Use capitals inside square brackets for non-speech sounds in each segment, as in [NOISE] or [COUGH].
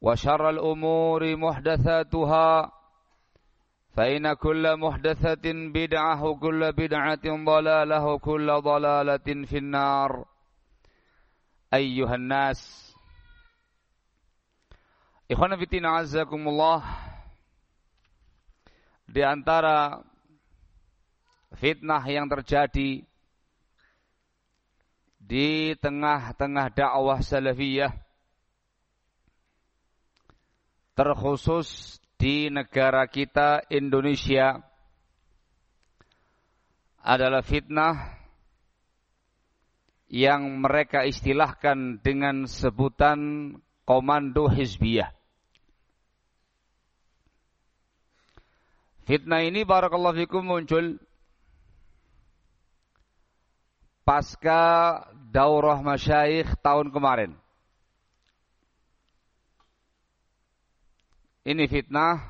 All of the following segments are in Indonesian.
وشر الأمور محدثاتها فإن كل محدثة بدعة وكل بدعة ضلالة وكل ضلالة في النار أيها الناس Ikhwan fitina azakumullah Di antara fitnah yang terjadi di tengah-tengah dakwah salafiyah terkhusus di negara kita Indonesia adalah fitnah yang mereka istilahkan dengan sebutan komando hizbiyah. Fitnah ini barakallahu fikum muncul pasca daurah masyayikh tahun kemarin. Ini fitnah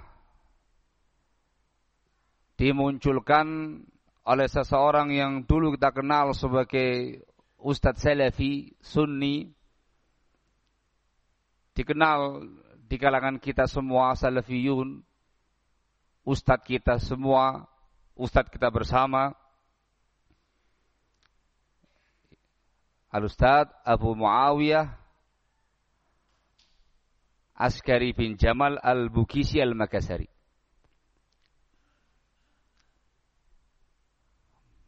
dimunculkan oleh seseorang yang dulu kita kenal sebagai Ustadz Salafi Sunni. Dikenal di kalangan kita semua Salafiyun Ustadz kita semua Ustadz kita bersama. Al-Ustadz Abu Muawiyah Askari bin Jamal Al-Bukisi Al-Makasari.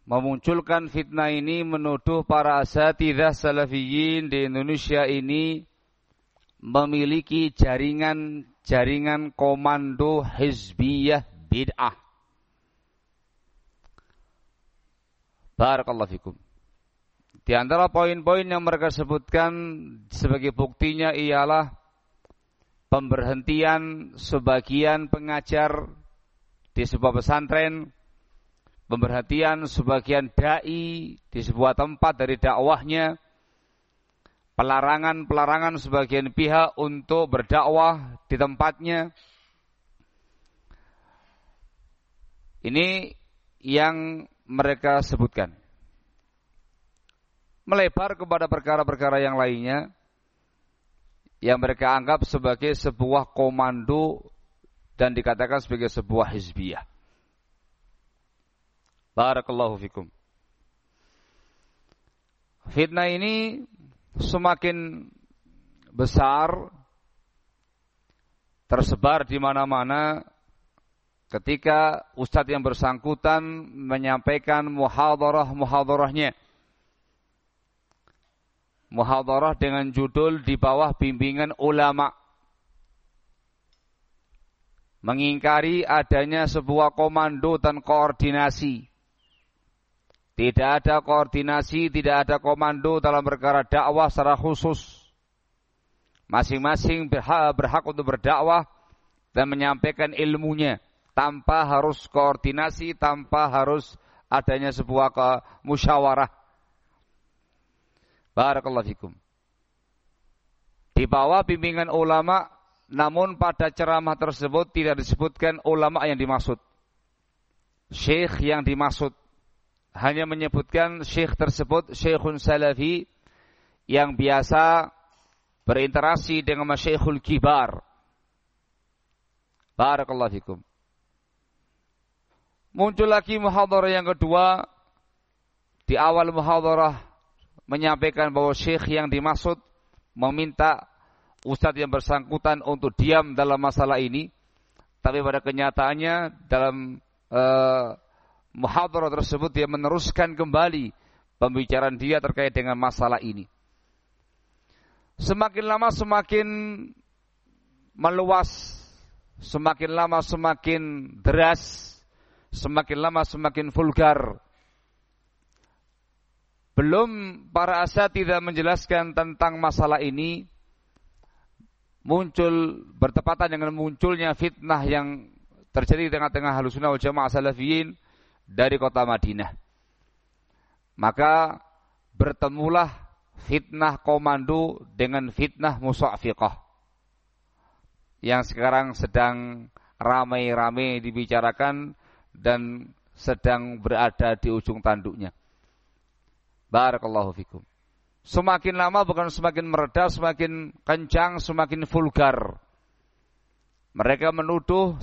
Memunculkan fitnah ini menuduh para asatidah salafiyin di Indonesia ini memiliki jaringan-jaringan komando hizbiyah bid'ah. Barakallahu fikum. Di antara poin-poin yang mereka sebutkan sebagai buktinya ialah pemberhentian sebagian pengajar di sebuah pesantren, pemberhentian sebagian dai di sebuah tempat dari dakwahnya, pelarangan-pelarangan sebagian pihak untuk berdakwah di tempatnya. Ini yang mereka sebutkan. Melebar kepada perkara-perkara yang lainnya, yang mereka anggap sebagai sebuah komando dan dikatakan sebagai sebuah hizbiyah. Barakallahu fikum. Fitnah ini semakin besar tersebar di mana-mana ketika ustadz yang bersangkutan menyampaikan muhadarah-muhadarahnya muhadarah dengan judul di bawah bimbingan ulama. mengingkari adanya sebuah komando dan koordinasi. Tidak ada koordinasi, tidak ada komando dalam perkara dakwah secara khusus. Masing-masing berhak, berhak untuk berdakwah dan menyampaikan ilmunya tanpa harus koordinasi, tanpa harus adanya sebuah musyawarah. Barakallahu fikum. Di bawah bimbingan ulama, namun pada ceramah tersebut tidak disebutkan ulama yang dimaksud. Syekh yang dimaksud. Hanya menyebutkan syekh tersebut syekhun salafi yang biasa berinteraksi dengan masyayikhul kibar. Barakallahu fikum. Muncul lagi muhadarah yang kedua. Di awal muhadarah menyampaikan bahwa syekh yang dimaksud meminta ustadz yang bersangkutan untuk diam dalam masalah ini. Tapi pada kenyataannya dalam uh, tersebut dia meneruskan kembali pembicaraan dia terkait dengan masalah ini. Semakin lama semakin meluas, semakin lama semakin deras, semakin lama semakin vulgar. Belum para tidak menjelaskan tentang masalah ini, muncul bertepatan dengan munculnya fitnah yang terjadi di tengah-tengah halusunah wal jamaah salafiyin dari kota Madinah. Maka bertemulah fitnah komando dengan fitnah musafiqah yang sekarang sedang ramai-ramai dibicarakan dan sedang berada di ujung tanduknya. Barakallahu fikum. Semakin lama bukan semakin meredah, semakin kencang, semakin vulgar. Mereka menuduh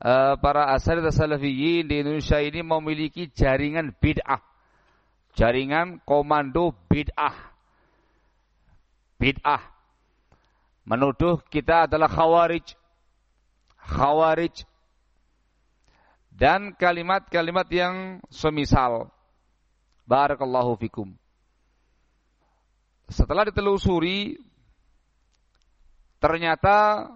uh, para asal salafiyin di Indonesia ini memiliki jaringan bid'ah. Jaringan komando bid'ah. Bid'ah. Menuduh kita adalah khawarij. Khawarij dan kalimat-kalimat yang semisal. Barakallahu fikum. Setelah ditelusuri, ternyata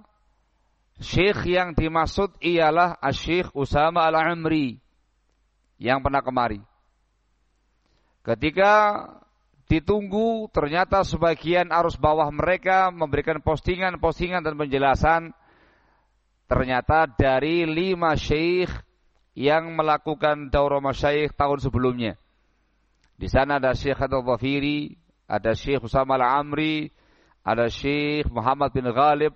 syekh yang dimaksud ialah Syekh Usama Al-Amri yang pernah kemari. Ketika ditunggu, ternyata sebagian arus bawah mereka memberikan postingan-postingan dan penjelasan. Ternyata dari lima syekh yang melakukan daurah masyayikh tahun sebelumnya. Di sana ada Syekh Hadal Dhafiri, ada Syekh Usama Al-Amri, ada Syekh Muhammad bin Ghalib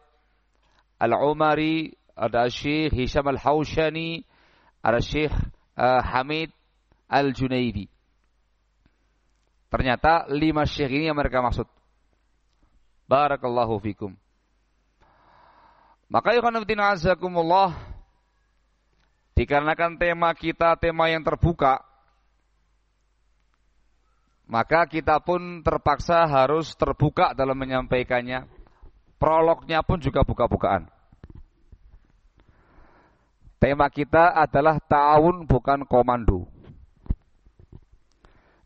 Al-Umari, ada Syekh Hisham Al-Hawshani, ada Syekh uh, Hamid Al-Junaidi. Ternyata lima syekh ini yang mereka maksud. Barakallahu fikum. Maka ya azakumullah Dikarenakan tema kita tema yang terbuka, maka kita pun terpaksa harus terbuka dalam menyampaikannya. Prolognya pun juga buka-bukaan. Tema kita adalah tahun bukan komando.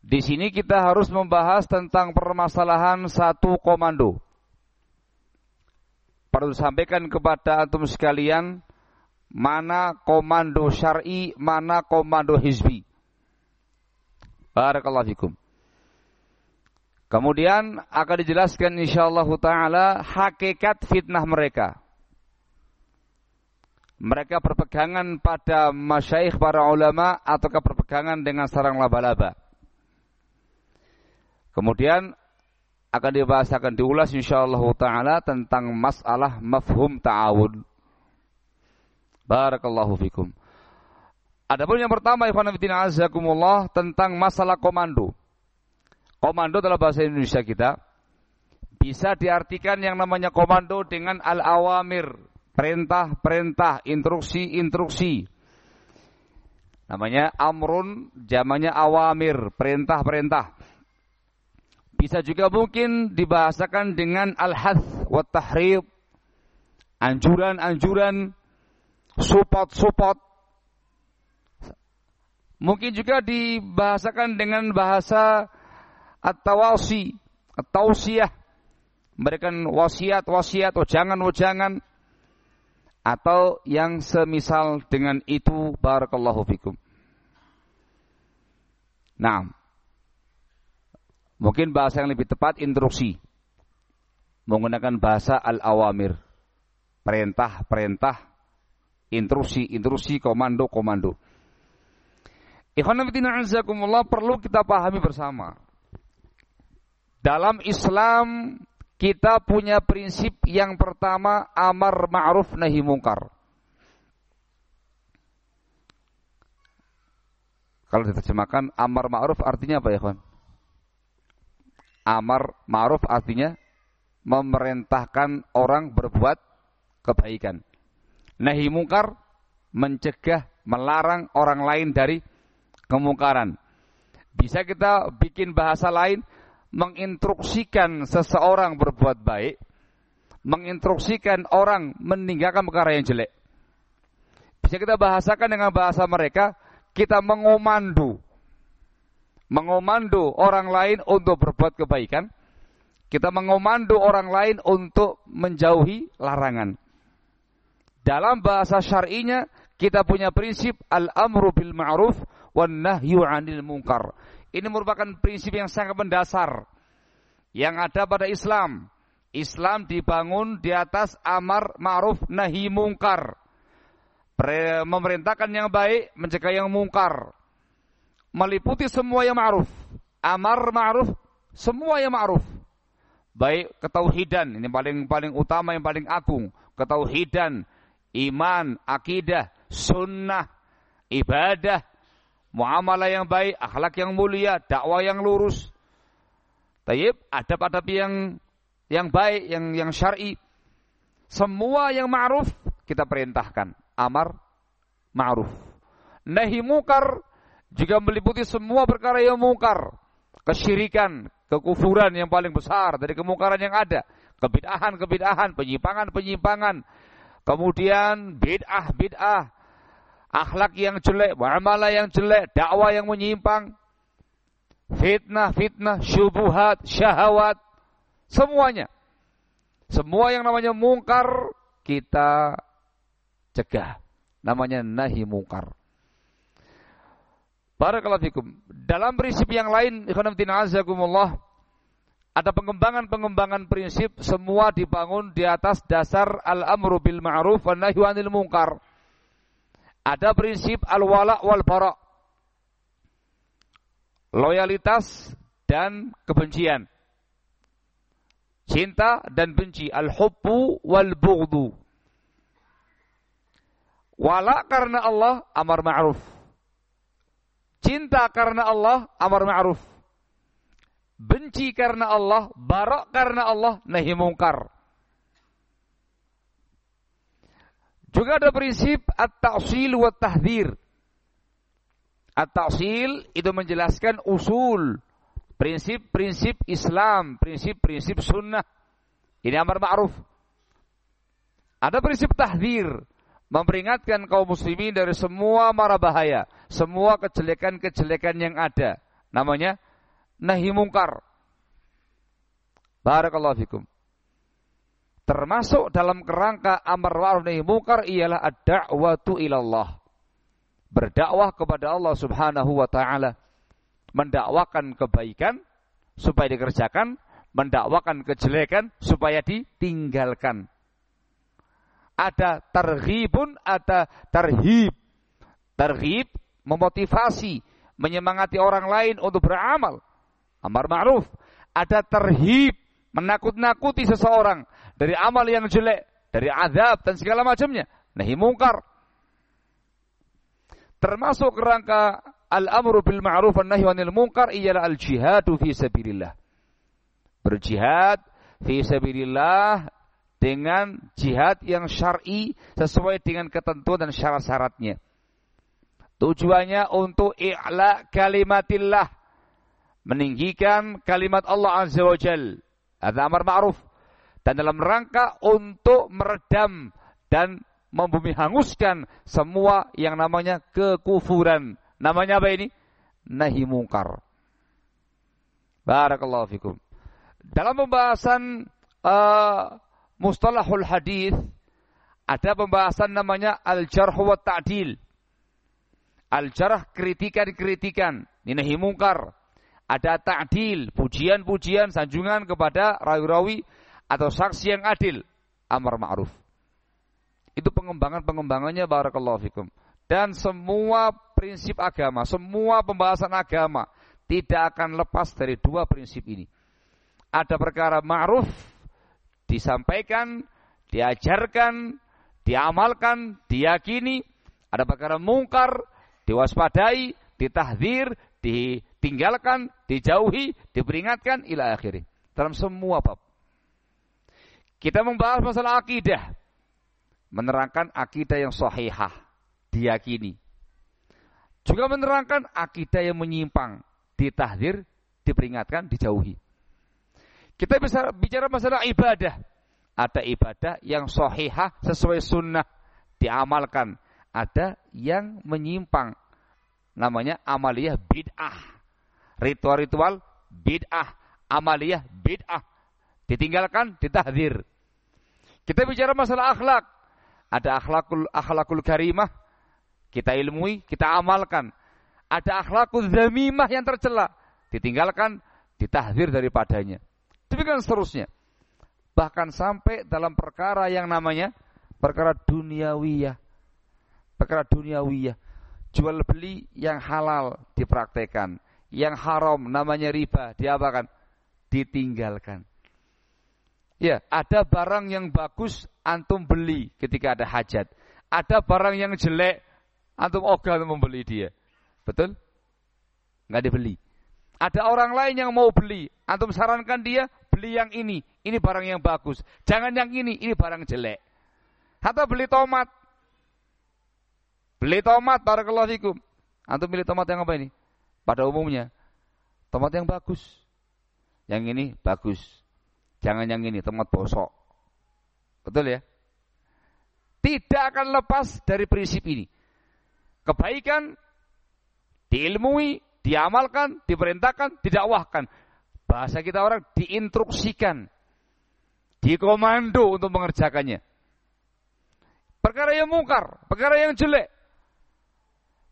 Di sini kita harus membahas tentang permasalahan satu komando. Perlu sampaikan kepada antum sekalian mana komando syar'i, mana komando hizbi. Barakallahu fikum. Kemudian akan dijelaskan insyaallah taala hakikat fitnah mereka. Mereka berpegangan pada masyaikh para ulama ataukah berpegangan dengan sarang laba-laba. Kemudian akan dibahas akan diulas insyaallah taala tentang masalah mafhum ta'awun. Barakallahu fikum. Adapun yang pertama ikhwan fillah tentang masalah komando. Komando dalam bahasa Indonesia kita bisa diartikan yang namanya komando dengan al-awamir, perintah-perintah, instruksi-instruksi. Namanya amrun, zamannya awamir, perintah-perintah. Bisa juga mungkin dibahasakan dengan al-hath wa tahrid, anjuran-anjuran support-support. Mungkin juga dibahasakan dengan bahasa at-tawasi, at-tausiyah. Memberikan wasiat-wasiat, oh jangan, oh jangan. atau yang semisal dengan itu barakallahu fikum. Nah, mungkin bahasa yang lebih tepat instruksi. Menggunakan bahasa al-awamir. Perintah, perintah, intrusi, intrusi, komando, komando. Ikhwanafidina perlu kita pahami bersama. Dalam Islam kita punya prinsip yang pertama amar ma'ruf nahi mungkar. Kalau diterjemahkan amar ma'ruf artinya apa ya, kawan? Amar ma'ruf artinya memerintahkan orang berbuat kebaikan. Nahi mungkar mencegah, melarang orang lain dari kemungkaran. Bisa kita bikin bahasa lain, menginstruksikan seseorang berbuat baik, menginstruksikan orang meninggalkan perkara yang jelek. Bisa kita bahasakan dengan bahasa mereka, kita mengomando. Mengomando orang lain untuk berbuat kebaikan. Kita mengomando orang lain untuk menjauhi larangan. Dalam bahasa syar'inya kita punya prinsip al-amru bil ma'ruf wan nahyu 'anil munkar. Ini merupakan prinsip yang sangat mendasar yang ada pada Islam. Islam dibangun di atas amar ma'ruf nahi mungkar. Memerintahkan yang baik, mencegah yang mungkar. Meliputi semua yang ma'ruf. Amar ma'ruf, semua yang ma'ruf. Baik ketauhidan, ini paling paling utama yang paling agung. Ketauhidan, iman, akidah, sunnah, ibadah, muamalah yang baik, akhlak yang mulia, dakwah yang lurus. Tayyib, adab-adab yang yang baik, yang yang syar'i. Semua yang ma'ruf kita perintahkan. Amar ma'ruf. Nahi mungkar juga meliputi semua perkara yang mungkar. Kesyirikan, kekufuran yang paling besar dari kemungkaran yang ada. Kebid'ahan, kebid'ahan, penyimpangan, penyimpangan. Kemudian bid'ah, bid'ah akhlak yang jelek, muamalah yang jelek, dakwah yang menyimpang, fitnah, fitnah, syubuhat, syahwat, semuanya. Semua yang namanya mungkar kita cegah. Namanya nahi mungkar. Barakallahu fikum. Dalam prinsip yang lain, ikhwan azakumullah, ada pengembangan-pengembangan prinsip semua dibangun di atas dasar al-amru bil ma'ruf wa nahyu anil munkar. Ada prinsip al-wala wal bara. Loyalitas dan kebencian. Cinta dan benci. Al-hubbu wal bughdu. Wala karena Allah, amar ma'ruf. Cinta karena Allah, amar ma'ruf. Benci karena Allah, barak karena Allah, nahi mungkar. Juga ada prinsip at-ta'sil wa tahdzir. At-ta'sil itu menjelaskan usul, prinsip-prinsip Islam, prinsip-prinsip sunnah. Ini amar ma'ruf. Ada prinsip tahdzir, memperingatkan kaum muslimin dari semua mara bahaya, semua kejelekan-kejelekan yang ada. Namanya nahi mungkar. Barakallahu fikum. Termasuk dalam kerangka amar ma'ruf nahi munkar ialah ad-da'watu ilallah. Berdakwah kepada Allah Subhanahu wa taala. Mendakwakan kebaikan supaya dikerjakan, mendakwakan kejelekan supaya ditinggalkan. Ada terhibun, ada terhib. Terhib memotivasi, menyemangati orang lain untuk beramal. Amar ma'ruf. Ada terhib, menakut-nakuti seseorang dari amal yang jelek, dari azab dan segala macamnya. Nahi mungkar. Termasuk kerangka al-amru bil ma'ruf wa nahi anil munkar ialah al-jihadu fi sabilillah. Berjihad fi sabilillah dengan jihad yang syar'i sesuai dengan ketentuan dan syarat-syaratnya. Tujuannya untuk i'la kalimatillah. Meninggikan kalimat Allah Azza wa Jal. Ada amar ma'ruf dan dalam rangka untuk meredam dan membumi hanguskan semua yang namanya kekufuran. Namanya apa ini? Nahi mungkar. Barakallahu fikum. Dalam pembahasan uh, mustalahul hadis Ada pembahasan namanya al-jarh wa ta'dil. Al-jarh kritikan-kritikan, ini mungkar. Ada ta'dil, pujian-pujian, sanjungan kepada rawi-rawi atau saksi yang adil, amar ma'ruf. Itu pengembangan-pengembangannya barakallahu fikum. Dan semua prinsip agama, semua pembahasan agama tidak akan lepas dari dua prinsip ini. Ada perkara ma'ruf disampaikan, diajarkan, diamalkan, diyakini. Ada perkara mungkar, diwaspadai, ditahdir, ditinggalkan, dijauhi, diperingatkan, ila akhiri. Dalam semua bab. Kita membahas masalah akidah. Menerangkan akidah yang sahihah, diyakini. Juga menerangkan akidah yang menyimpang, ditahdir, diperingatkan, dijauhi. Kita bisa bicara masalah ibadah ada ibadah yang sohihah sesuai sunnah diamalkan. Ada yang menyimpang. Namanya amaliyah bid'ah. Ritual-ritual bid'ah. Amaliyah bid'ah. Ditinggalkan, ditahdir. Kita bicara masalah akhlak. Ada akhlakul akhlakul karimah. Kita ilmui, kita amalkan. Ada akhlakul zamimah yang tercela. Ditinggalkan, ditahdir daripadanya. Demikian seterusnya bahkan sampai dalam perkara yang namanya perkara duniawiyah. Perkara duniawiyah. Jual beli yang halal dipraktekan, yang haram namanya riba diapakan? Ditinggalkan. Ya, ada barang yang bagus antum beli ketika ada hajat. Ada barang yang jelek antum ogah membeli dia. Betul? Enggak dibeli. Ada orang lain yang mau beli, antum sarankan dia beli yang ini, ini barang yang bagus. Jangan yang ini, ini barang jelek. Atau beli tomat. Beli tomat, barakallahu fikum. Antum beli tomat yang apa ini? Pada umumnya, tomat yang bagus. Yang ini bagus. Jangan yang ini, tomat bosok. Betul ya? Tidak akan lepas dari prinsip ini. Kebaikan diilmui, diamalkan, diperintahkan, didakwahkan. Bahasa kita orang diinstruksikan. Dikomando untuk mengerjakannya. Perkara yang mungkar, perkara yang jelek.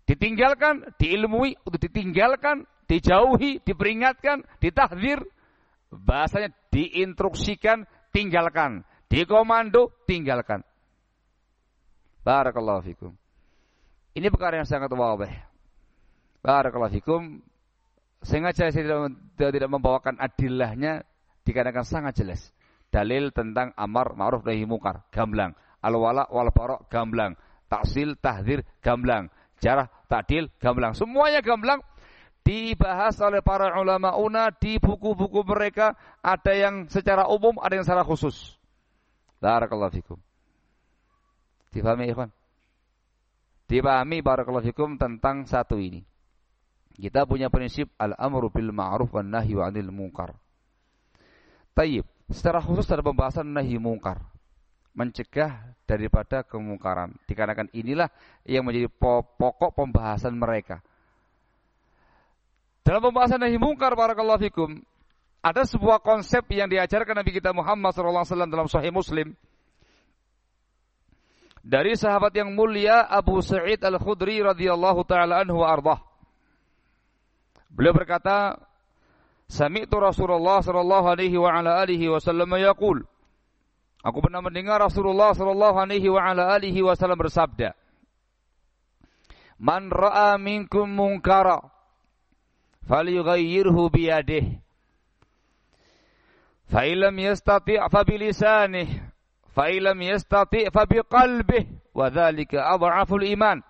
Ditinggalkan, diilmui, untuk ditinggalkan, dijauhi, diperingatkan, ditahdir. Bahasanya diinstruksikan, tinggalkan. Dikomando, tinggalkan. Barakallahu fikum. Ini perkara yang sangat wabah. Barakallahu fikum. Sengaja saya tidak, tidak membawakan adilahnya dikarenakan sangat jelas. Dalil tentang amar ma'ruf nahi mungkar, gamblang. Al-wala wal barok gamblang. Taksil, tahdir, gamblang. Jarah, takdil, gamblang. Semuanya gamblang dibahas oleh para ulama una di buku-buku mereka. Ada yang secara umum, ada yang secara khusus. Barakallahu fikum. Dipahami ikhwan? Dipahami barakallahu fikum tentang satu ini. Kita punya prinsip al-amru bil ma'ruf wan nahyu 'anil munkar. Tayyib, secara khusus ada pembahasan nahi munkar. Mencegah daripada kemungkaran. Dikarenakan inilah yang menjadi pokok pembahasan mereka. Dalam pembahasan nahi munkar barakallahu fikum, ada sebuah konsep yang diajarkan Nabi kita Muhammad SAW dalam Sahih Muslim dari sahabat yang mulia Abu Sa'id Al-Khudri radhiyallahu taala anhu ardah. Beliau berkata, Sami'tu Rasulullah sallallahu alaihi wa ala alihi wasallam yaqul. Aku pernah mendengar Rasulullah sallallahu alaihi wa ala alihi wasallam bersabda, Man ra'a minkum munkara falyughayyirhu biyadihi. Fa illam yastati' fa bilisanihi, fa illam yastati' fa biqalbihi, wa dzalika adhaful iman.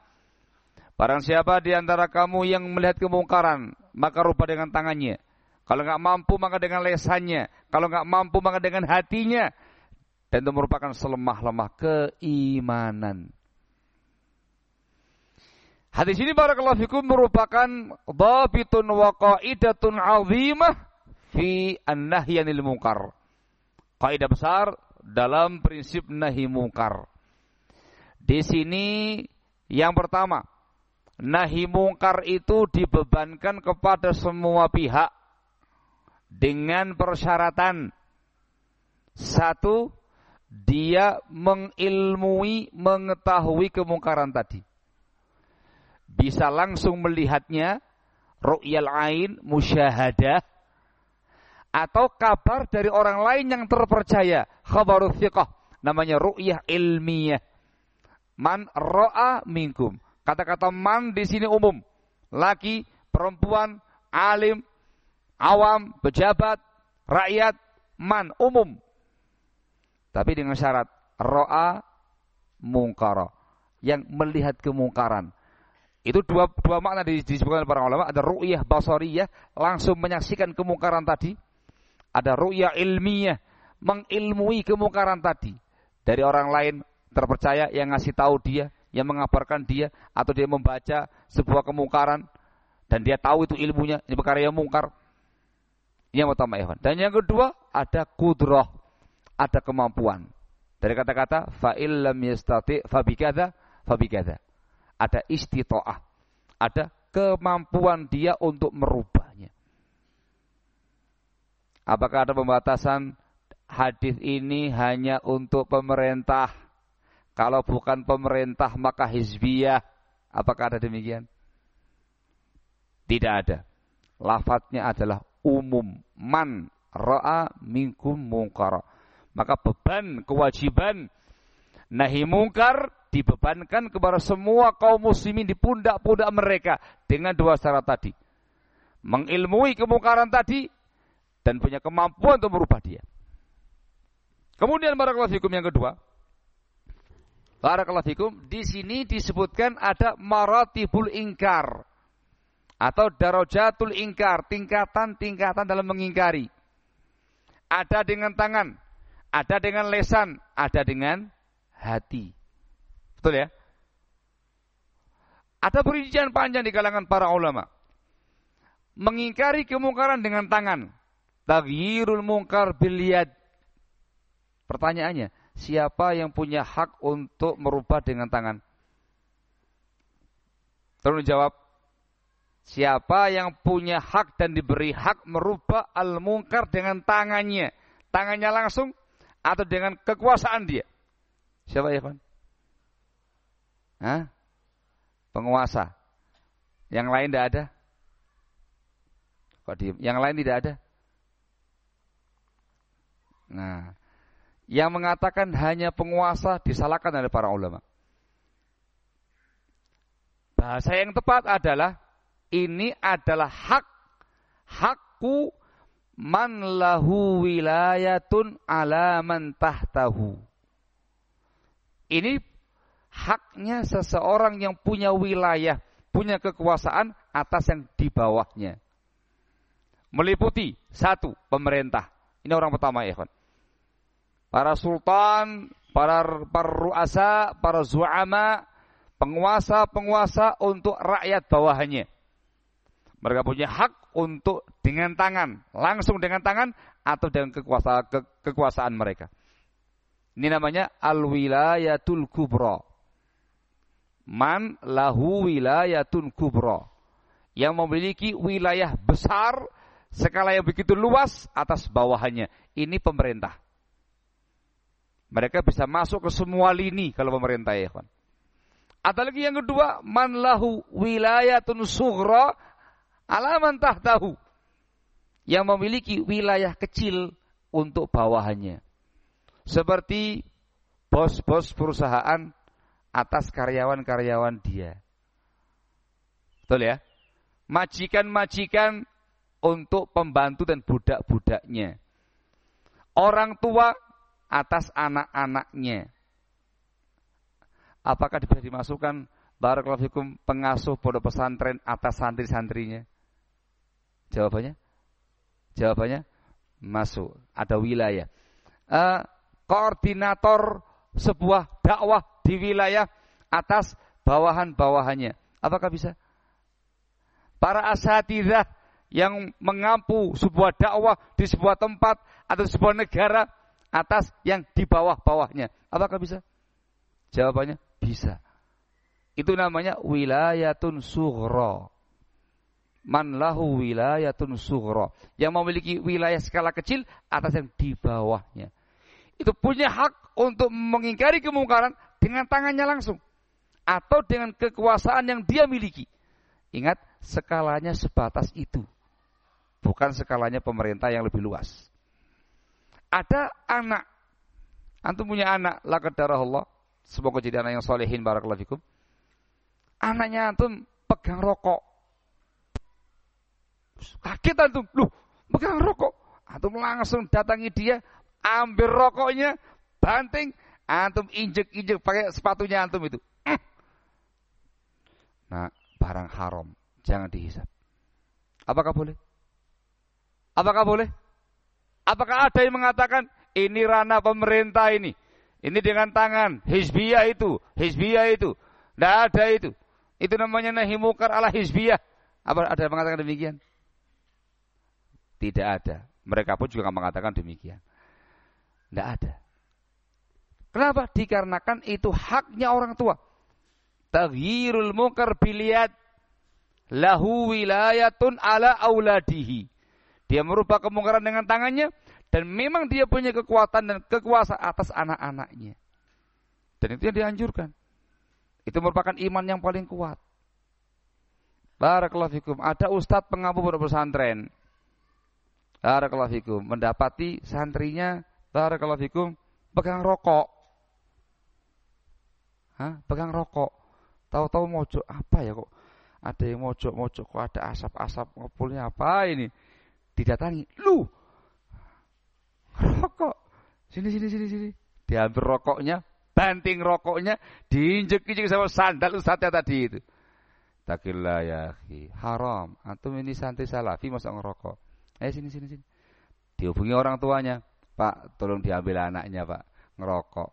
Barang siapa di antara kamu yang melihat kemungkaran, maka rupa dengan tangannya. Kalau nggak mampu maka dengan lesannya. Kalau nggak mampu maka dengan hatinya. Dan itu merupakan selemah-lemah keimanan. Hadis ini barakallahu fikum merupakan dhabitun wa qaidatun azimah fi an-nahyanil munkar. Kaidah besar dalam prinsip nahi munkar. Di sini yang pertama, nahi mungkar itu dibebankan kepada semua pihak dengan persyaratan satu dia mengilmui, mengetahui kemungkaran tadi. Bisa langsung melihatnya, ru'yal ain, musyahadah, atau kabar dari orang lain yang terpercaya, khabarul thiqah, namanya ru'yah ilmiah. Man ro'a minkum. Kata-kata man di sini umum. Laki, perempuan, alim, awam, pejabat, rakyat, man, umum. Tapi dengan syarat ro'a mungkara. Yang melihat kemungkaran. Itu dua, dua makna disebutkan para ulama. Ada ru'yah basariyah, langsung menyaksikan kemungkaran tadi. Ada ru'yah ilmiah, mengilmui kemungkaran tadi. Dari orang lain terpercaya yang ngasih tahu dia, yang mengabarkan dia, atau dia membaca sebuah kemungkaran, dan dia tahu itu ilmunya, ini perkara yang mungkar. Yang pertama ikhwan. Dan yang kedua ada kudroh, ada kemampuan. Dari kata-kata fa'il lam yastati fabikada fabikada. Ada istitoah. Ada kemampuan dia untuk merubahnya. Apakah ada pembatasan hadis ini hanya untuk pemerintah? Kalau bukan pemerintah maka hizbiyah. Apakah ada demikian? Tidak ada. Lafadznya adalah umum. Man ra'a minkum mungkar. Maka beban, kewajiban nahi mungkar dibebankan kepada semua kaum muslimin di pundak-pundak mereka dengan dua syarat tadi. Mengilmui kemungkaran tadi dan punya kemampuan untuk merubah dia. Kemudian barakallahu fikum yang kedua. Barakallahu fikum di sini disebutkan ada maratibul ingkar atau darojatul ingkar, tingkatan-tingkatan dalam mengingkari. Ada dengan tangan, ada dengan lesan, ada dengan hati. Betul ya? Ada perincian panjang di kalangan para ulama. Mengingkari kemungkaran dengan tangan. Taghyirul mungkar biliyad. Pertanyaannya, siapa yang punya hak untuk merubah dengan tangan? Tolong jawab. Siapa yang punya hak dan diberi hak merubah al-mungkar dengan tangannya. Tangannya langsung atau dengan kekuasaan dia. Siapa ya, Pak? Hah? Penguasa. Yang lain tidak ada? Kok diem? Yang lain tidak ada? Nah, yang mengatakan hanya penguasa disalahkan oleh para ulama. Bahasa yang tepat adalah ini adalah hak hakku man lahu wilayatun ala man tahtahu. Ini haknya seseorang yang punya wilayah, punya kekuasaan atas yang di bawahnya. Meliputi satu pemerintah. Ini orang pertama ya, kawan. Para sultan, para para para zuama, penguasa-penguasa untuk rakyat bawahnya. Mereka punya hak untuk dengan tangan, langsung dengan tangan atau dengan kekuasaan, ke, kekuasaan mereka. Ini namanya al-wilayatul kubra. Man lahu wilayatun kubra. Yang memiliki wilayah besar, skala yang begitu luas atas bawahannya. Ini pemerintah. Mereka bisa masuk ke semua lini kalau pemerintah ya. Ada lagi yang kedua, man lahu wilayatun sughra Alaman tahu yang memiliki wilayah kecil untuk bawahannya. Seperti bos-bos perusahaan atas karyawan-karyawan dia. Betul ya? Majikan-majikan untuk pembantu dan budak-budaknya. Orang tua atas anak-anaknya. Apakah bisa dimasukkan Barakallahu pengasuh pondok pesantren atas santri-santrinya? Jawabannya? Jawabannya masuk. Ada wilayah. Uh, koordinator sebuah dakwah di wilayah atas bawahan-bawahannya. Apakah bisa? Para asatidah yang mengampu sebuah dakwah di sebuah tempat atau sebuah negara atas yang di bawah-bawahnya. Apakah bisa? Jawabannya bisa. Itu namanya wilayatun sughra man lahu wilayatun sughra yang memiliki wilayah skala kecil atas yang di bawahnya itu punya hak untuk mengingkari kemungkaran dengan tangannya langsung atau dengan kekuasaan yang dia miliki. Ingat, skalanya sebatas itu. Bukan skalanya pemerintah yang lebih luas. Ada anak. Antum punya anak, laqad Allah. Semoga jadi anak yang solehin barakallahu fikum. Anaknya antum pegang rokok. Kaget antum, loh, pegang rokok. Antum langsung datangi dia, ambil rokoknya, banting, antum injek-injek pakai sepatunya antum itu. Nah, barang haram jangan dihisap. Apakah boleh? Apakah boleh? Apakah ada yang mengatakan ini ranah pemerintah ini? Ini dengan tangan, hizbiyah itu, hizbiyah itu. Tidak ada itu. Itu namanya nahi mukar ala hizbiyah. Apa ada yang mengatakan demikian? Tidak ada. Mereka pun juga mengatakan demikian. Tidak ada. Kenapa? Dikarenakan itu haknya orang tua. Taghyirul mukar biliat lahu wilayatun ala auladihi. Dia merubah kemungkaran dengan tangannya dan memang dia punya kekuatan dan kekuasaan atas anak-anaknya. Dan itu yang dianjurkan. Itu merupakan iman yang paling kuat. Barakallahu fikum. Ada ustadz pengampu pesantren. Barakallahu fikum. Mendapati santrinya Barakallahu fikum pegang rokok. Hah? Pegang rokok. Tahu-tahu mojok apa ya kok? Ada yang mojok-mojok kok ada asap-asap ngepulnya apa ini? Didatangi, lu rokok. Sini sini sini sini. Diambil rokoknya, banting rokoknya, diinjek-injek sama sandal ustaznya tadi itu. Takillah ya haram. Antum ini santri salafi masa ngerokok. Eh sini sini sini. Dihubungi orang tuanya. Pak, tolong diambil anaknya, Pak. Ngerokok.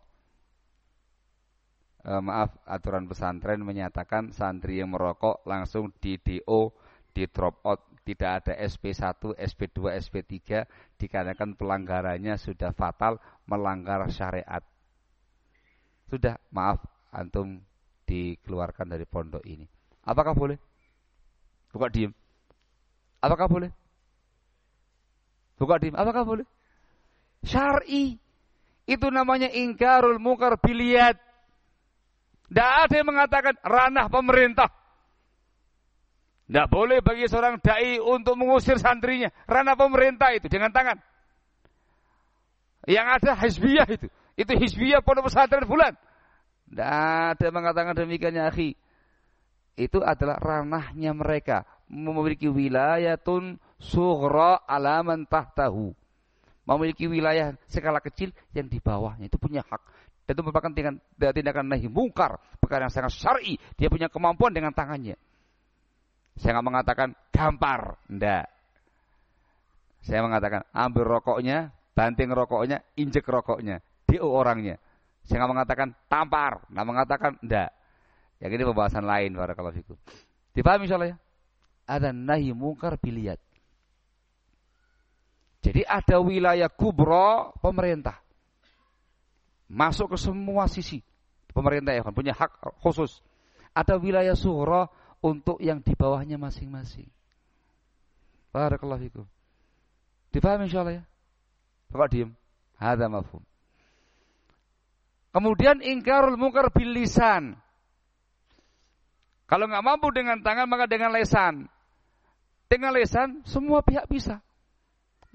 E, maaf, aturan pesantren menyatakan santri yang merokok langsung di DO, di drop out, tidak ada SP1, SP2, SP3 dikarenakan pelanggarannya sudah fatal melanggar syariat. Sudah, maaf, antum dikeluarkan dari pondok ini. Apakah boleh? Buka diem. Apakah boleh? Buka diem. Apakah boleh? syar'i. Itu namanya ingkarul mungkar biliat. Tidak ada yang mengatakan ranah pemerintah. Tidak boleh bagi seorang da'i untuk mengusir santrinya. Ranah pemerintah itu dengan tangan. Yang ada hizbiyah itu. Itu hizbiyah pondok pesantren bulan. Tidak ada mengatakan demikian ya akhi. Itu adalah ranahnya mereka. Memiliki wilayatun sughra alaman tahtahu. Memiliki wilayah skala kecil yang di bawahnya. Itu punya hak. Dan itu merupakan tindakan, tindakan nahi mungkar. Perkara yang sangat syar'i. Dia punya kemampuan dengan tangannya. Saya nggak mengatakan gampar. Ndak. Saya mengatakan ambil rokoknya banting rokoknya injek rokoknya. Dio orangnya. Saya nggak mengatakan tampar. Nggak mengatakan ndak. Yang ini pembahasan lain para kalau itu dipahami insyaallah ya? Ada nahi mungkar biliat jadi ada wilayah kubro pemerintah. Masuk ke semua sisi. Pemerintah ya kan punya hak khusus. Ada wilayah surah untuk yang di bawahnya masing-masing. Barakallahu fikum. Dipahami insyaallah ya? Bapak diem. Hada mafhum. Kemudian ingkarul mungkar bil lisan. Kalau nggak mampu dengan tangan maka dengan lesan. Dengan lesan semua pihak bisa.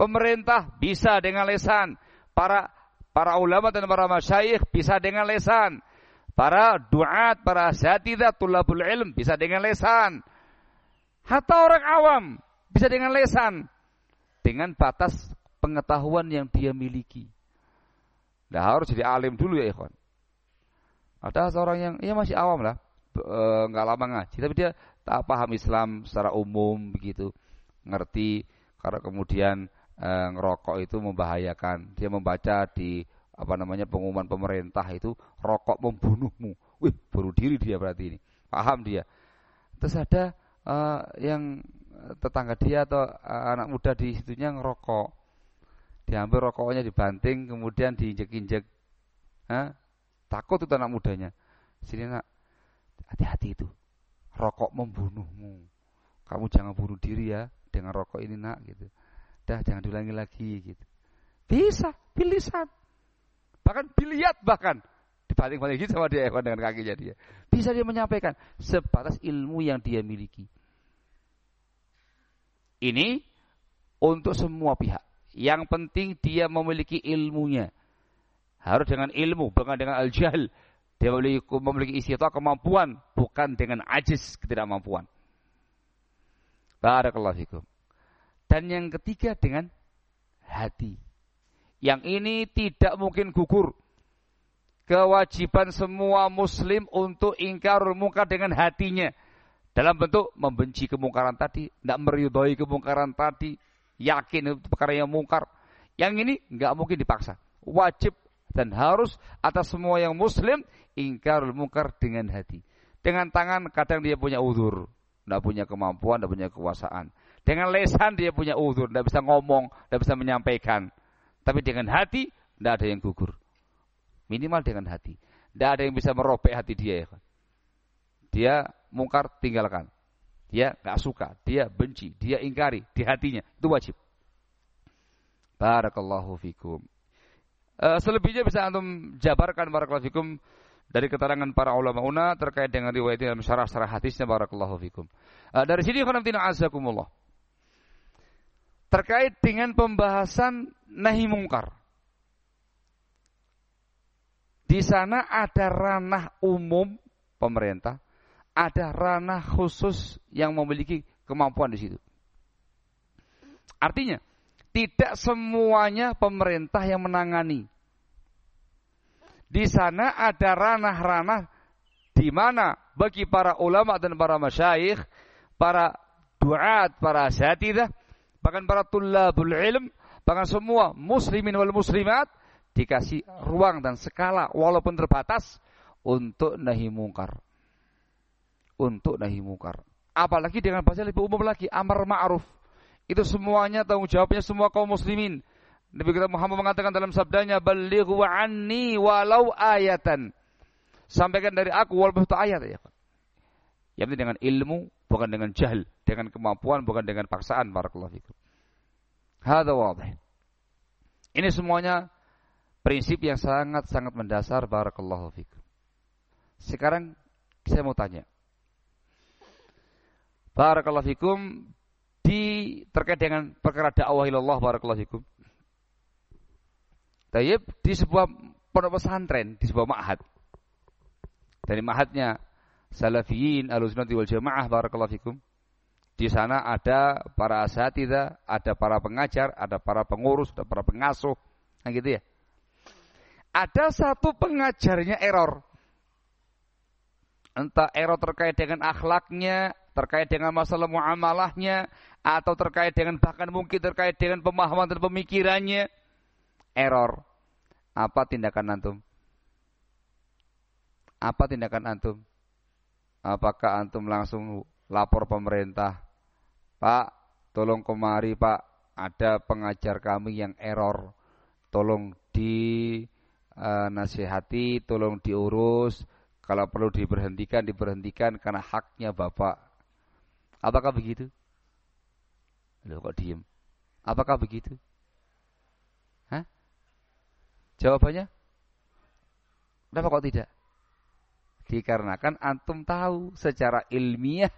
Pemerintah bisa dengan lesan. Para para ulama dan para masyayikh bisa dengan lesan. Para duat, para asatidah, tulabul ilm bisa dengan lesan. Hatta orang awam bisa dengan lesan. Dengan batas pengetahuan yang dia miliki. Nah harus jadi alim dulu ya ikhwan. Ada seorang yang ya masih awam lah, nggak lama ngaji, tapi dia tak paham Islam secara umum begitu, ngerti karena kemudian eh, ngerokok itu membahayakan. Dia membaca di apa namanya pengumuman pemerintah itu rokok membunuhmu. Wih, bunuh diri dia berarti ini. Paham dia. Terus ada eh, yang tetangga dia atau eh, anak muda di situnya ngerokok. Diambil rokoknya dibanting, kemudian diinjek-injek. Takut itu anak mudanya. Sini nak, hati-hati itu. Rokok membunuhmu. Kamu jangan bunuh diri ya dengan rokok ini nak gitu. Dah jangan diulangi lagi gitu. Bisa, pilihan. Bahkan biliat bahkan. Dibanting-banting gitu sama dia dengan kakinya dia. Bisa dia menyampaikan sebatas ilmu yang dia miliki. Ini untuk semua pihak. Yang penting dia memiliki ilmunya. Harus dengan ilmu, bukan dengan al-jahl. Dia memiliki, memiliki istiqah kemampuan, bukan dengan ajis ketidakmampuan. Barakallahu fikum. Dan yang ketiga dengan hati. Yang ini tidak mungkin gugur. Kewajiban semua muslim untuk ingkarul mungkar dengan hatinya. Dalam bentuk membenci kemungkaran tadi, tidak meridhoi kemungkaran tadi, yakin itu perkara yang mungkar. Yang ini nggak mungkin dipaksa. Wajib dan harus atas semua yang muslim ingkarul mungkar dengan hati. Dengan tangan kadang dia punya uzur, tidak punya kemampuan, tidak punya kekuasaan. Dengan lesan dia punya uzur, tidak bisa ngomong, tidak bisa menyampaikan. Tapi dengan hati tidak ada yang gugur. Minimal dengan hati. Tidak ada yang bisa merobek hati dia ya. Dia mungkar tinggalkan. Dia nggak suka, dia benci, dia ingkari di hatinya. Itu wajib. Barakallahu fikum. Uh, selebihnya bisa antum jabarkan barakallahu fikum dari keterangan para ulama una terkait dengan riwayat dalam syarah-syarah hadisnya barakallahu fikum. Uh, dari sini khonamtina azakumullah. Terkait dengan pembahasan nahi mungkar. Di sana ada ranah umum pemerintah, ada ranah khusus yang memiliki kemampuan di situ. Artinya, tidak semuanya pemerintah yang menangani. Di sana ada ranah-ranah di mana bagi para ulama dan para masyayikh, para duat, para asyatidah, bahkan para tullabul ilm, bahkan semua muslimin wal muslimat dikasih ruang dan skala walaupun terbatas untuk nahi mungkar. Untuk nahi mungkar. Apalagi dengan bahasa lebih umum lagi, amar ma'ruf. Itu semuanya tanggung jawabnya semua kaum muslimin. Nabi kita Muhammad mengatakan dalam sabdanya, "Balighu anni walau ayatan." Sampaikan dari aku walaupun itu ayat ya. Penting dengan ilmu, bukan dengan jahil, dengan kemampuan, bukan dengan paksaan. Barakallahu fikum. Hada wadih. Ini semuanya Prinsip yang sangat-sangat mendasar barakallahu fikum. Sekarang saya mau tanya. Barakallahu fikum di terkait dengan perkara dakwah ilallah barakallahu fikum. Tayyib di sebuah pondok pesantren, di sebuah ma'had. Dari ma'hadnya Salafiyin Ahlussunnah wal Jamaah barakallahu fikum. Di sana ada para asatidah, ada para pengajar, ada para pengurus, ada para pengasuh, kan gitu ya ada satu pengajarnya error. Entah error terkait dengan akhlaknya, terkait dengan masalah muamalahnya, atau terkait dengan bahkan mungkin terkait dengan pemahaman dan pemikirannya. Error. Apa tindakan antum? Apa tindakan antum? Apakah antum langsung lapor pemerintah? Pak, tolong kemari pak, ada pengajar kami yang error. Tolong di uh, nasihati, tolong diurus, kalau perlu diberhentikan, diberhentikan karena haknya Bapak. Apakah begitu? Loh kok diem? Apakah begitu? Hah? Jawabannya? Kenapa kok tidak? Dikarenakan antum tahu secara ilmiah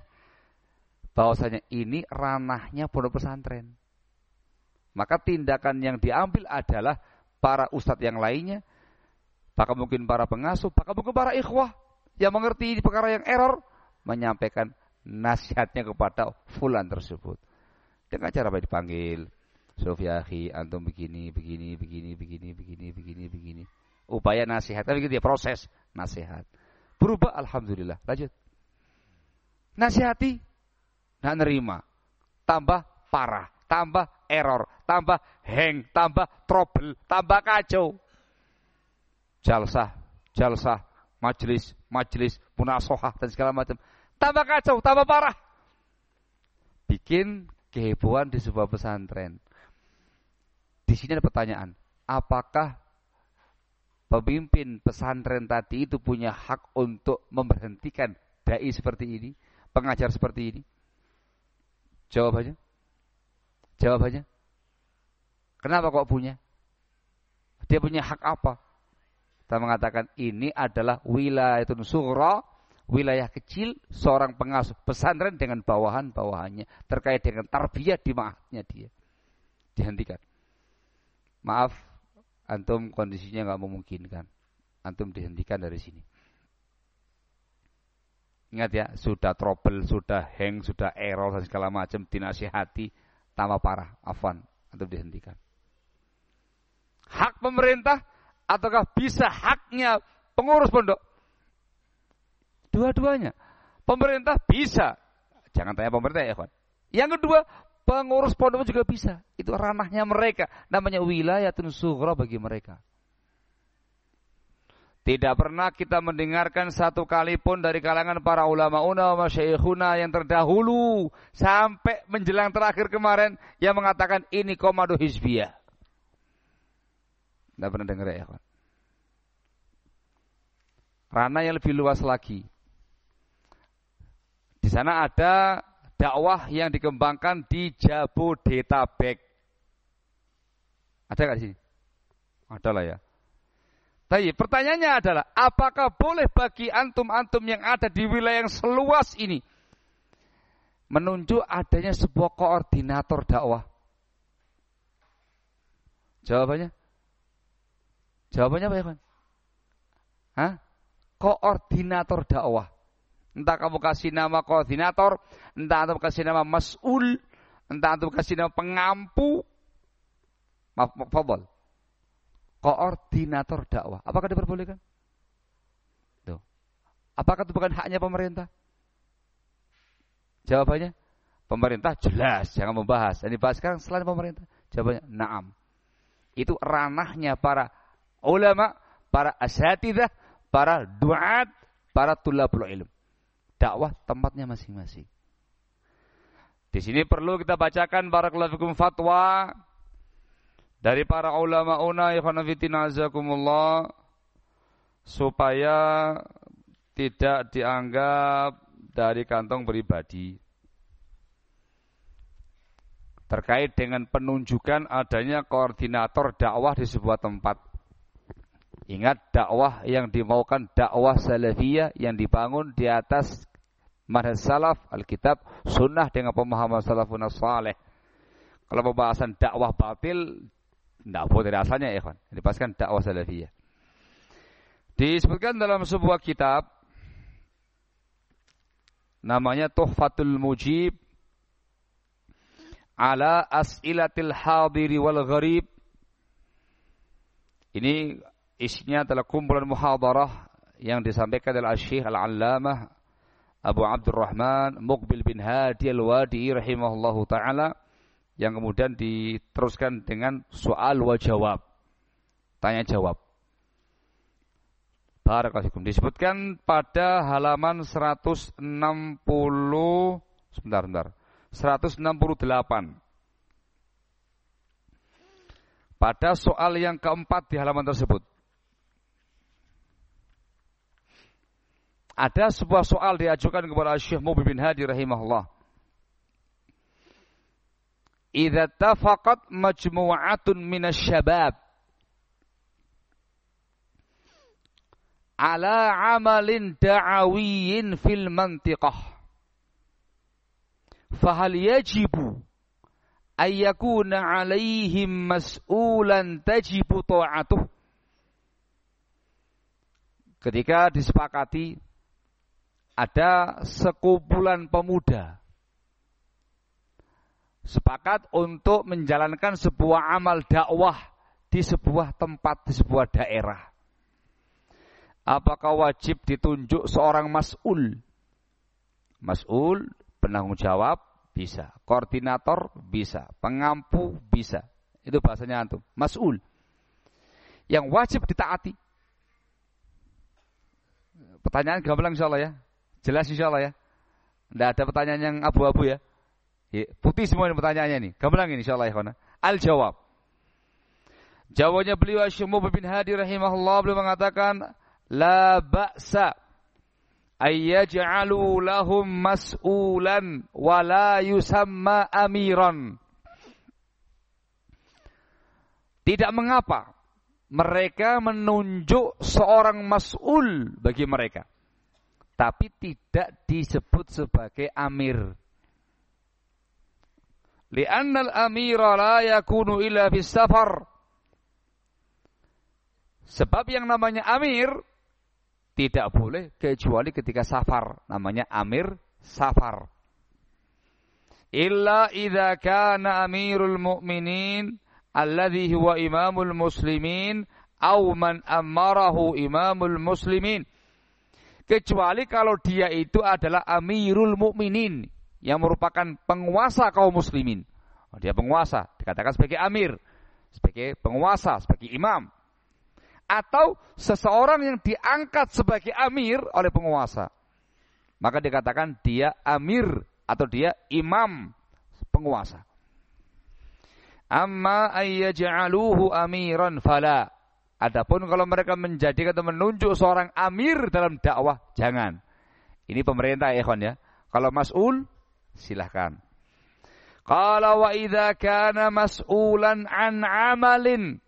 bahwasanya ini ranahnya pondok pesantren. Maka tindakan yang diambil adalah para ustadz yang lainnya Bahkan mungkin para pengasuh, bahkan mungkin para ikhwah yang mengerti perkara yang error menyampaikan nasihatnya kepada fulan tersebut. Dengan cara apa dipanggil? Sofiahi, antum begini, begini, begini, begini, begini, begini, begini. Upaya nasihat, tapi gitu ya proses nasihat. Berubah, alhamdulillah. Lanjut. Nasihati, nggak nerima. Tambah parah, tambah error, tambah hang, tambah trouble, tambah kacau jalsah, jalsah, majlis, majlis, munasohah dan segala macam. Tambah kacau, tambah parah. Bikin kehebohan di sebuah pesantren. Di sini ada pertanyaan, apakah pemimpin pesantren tadi itu punya hak untuk memberhentikan dai seperti ini, pengajar seperti ini? Jawabannya? Jawabannya? Kenapa kok punya? Dia punya hak apa? Saya mengatakan ini adalah wilayah sughra, wilayah kecil seorang pengasuh pesantren dengan bawahan-bawahannya terkait dengan tarbiyah di ma'ahnya dia. Dihentikan. Maaf, antum kondisinya nggak memungkinkan. Antum dihentikan dari sini. Ingat ya, sudah trouble, sudah hang, sudah error dan segala macam dinasihati tambah parah. Afwan, atau dihentikan. Hak pemerintah ataukah bisa haknya pengurus pondok? Dua-duanya. Pemerintah bisa. Jangan tanya pemerintah ya. Yang kedua, pengurus pondok juga bisa. Itu ranahnya mereka. Namanya wilayah sughra bagi mereka. Tidak pernah kita mendengarkan satu kali pun dari kalangan para ulama una syekhuna yang terdahulu sampai menjelang terakhir kemarin yang mengatakan ini komando hizbiyah. Tidak pernah dengar ya, kawan. Rana yang lebih luas lagi. Di sana ada dakwah yang dikembangkan di Jabodetabek. Ada nggak sini? Ada lah ya. Tapi pertanyaannya adalah, apakah boleh bagi antum-antum yang ada di wilayah yang seluas ini menunjuk adanya sebuah koordinator dakwah? Jawabannya? Jawabannya apa ya? Hah? Koordinator dakwah. Entah kamu kasih nama koordinator, entah antum kasih nama mas'ul, entah antum kasih nama pengampu. Maaf, maaf, koordinator dakwah. Apakah diperbolehkan? Tuh. Apakah itu bukan haknya pemerintah? Jawabannya, pemerintah jelas, jangan membahas. Ini bahas sekarang selain pemerintah. Jawabannya, naam. Itu ranahnya para ulama, para asatidah, para duat, para tulabul ilm. Dakwah tempatnya masing-masing. Di sini perlu kita bacakan barakallahu fatwa dari para ulama una ikhwanafitina azakumullah supaya tidak dianggap dari kantong pribadi terkait dengan penunjukan adanya koordinator dakwah di sebuah tempat. Ingat dakwah yang dimaukan dakwah salafiyah yang dibangun di atas manhaj salaf, alkitab, sunnah dengan pemahaman salafun saleh. Kalau pembahasan dakwah batil tidak boleh dari asalnya ya kawan. Dipaskan dakwah salafiyah. Disebutkan dalam sebuah kitab namanya Tuhfatul Mujib ala as'ilatil hadiri wal gharib. Ini isinya adalah kumpulan muhadarah yang disampaikan oleh Syekh Al-Allamah Abu Abdurrahman Muqbil bin Hadi Al-Wadi rahimahullahu taala yang kemudian diteruskan dengan soal wa jawab. Tanya jawab. Barakalafikum. Disebutkan pada halaman 160 sebentar sebentar. 168. Pada soal yang keempat di halaman tersebut. Ada sebuah soal diajukan kepada Syekh Mubin bin Hadi rahimahullah. Idza tafaqat majmu'atun minasyabab ala amalin da'awiyyin fil mantiqah. Fahal yajibu ay yakuna alaihim mas'ulan tajibu ta'atuh. Ketika disepakati ada sekumpulan pemuda sepakat untuk menjalankan sebuah amal dakwah di sebuah tempat, di sebuah daerah. Apakah wajib ditunjuk seorang mas'ul? Mas'ul, penanggung jawab, bisa. Koordinator, bisa. Pengampu, bisa. Itu bahasanya antum. Mas'ul. Yang wajib ditaati. Pertanyaan gampang insya Allah ya. Jelas insya Allah ya. Tidak ada pertanyaan yang abu-abu ya. Putih semua ini pertanyaannya nih. Gamblang ini insyaallah ya Al jawab. Jawabnya beliau Syekh bin Hadi rahimahullah beliau mengatakan la ba'sa ayyaj'alu lahum mas'ulan wa la yusamma amiran. Tidak mengapa mereka menunjuk seorang mas'ul bagi mereka. Tapi tidak disebut sebagai amir. Lianna al-amira la yakunu illa fis safar. Sebab yang namanya amir tidak boleh kecuali ketika safar. Namanya amir safar. Illa idza kana amirul mu'minin alladhi huwa imamul muslimin au man amarahu imamul muslimin kecuali kalau dia itu adalah amirul mukminin yang merupakan penguasa kaum muslimin. Oh, dia penguasa dikatakan sebagai amir sebagai penguasa sebagai imam. Atau seseorang yang diangkat sebagai amir oleh penguasa. Maka dikatakan dia amir atau dia imam penguasa. Amma ayyaj'aluhu amiran fala. Adapun kalau mereka menjadikan atau menunjuk seorang amir dalam dakwah, jangan. Ini pemerintah ya, ya. Kalau mas'ul, silahkan. Qala wa idza kana mas'ulan an amalin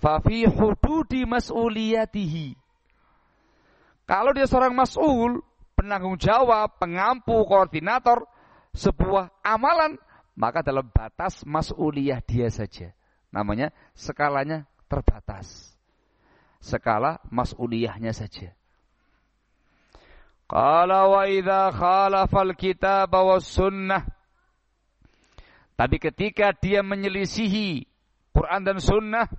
fa fi hududi mas'uliyatihi. Kalau dia seorang mas'ul, penanggung jawab, pengampu, koordinator sebuah amalan, maka dalam batas mas'uliyah dia saja. Namanya skalanya terbatas. Skala mas'uliyahnya saja. Qala wa idza khalafal kitab was sunnah. Tapi ketika dia menyelisihi Quran dan sunnah,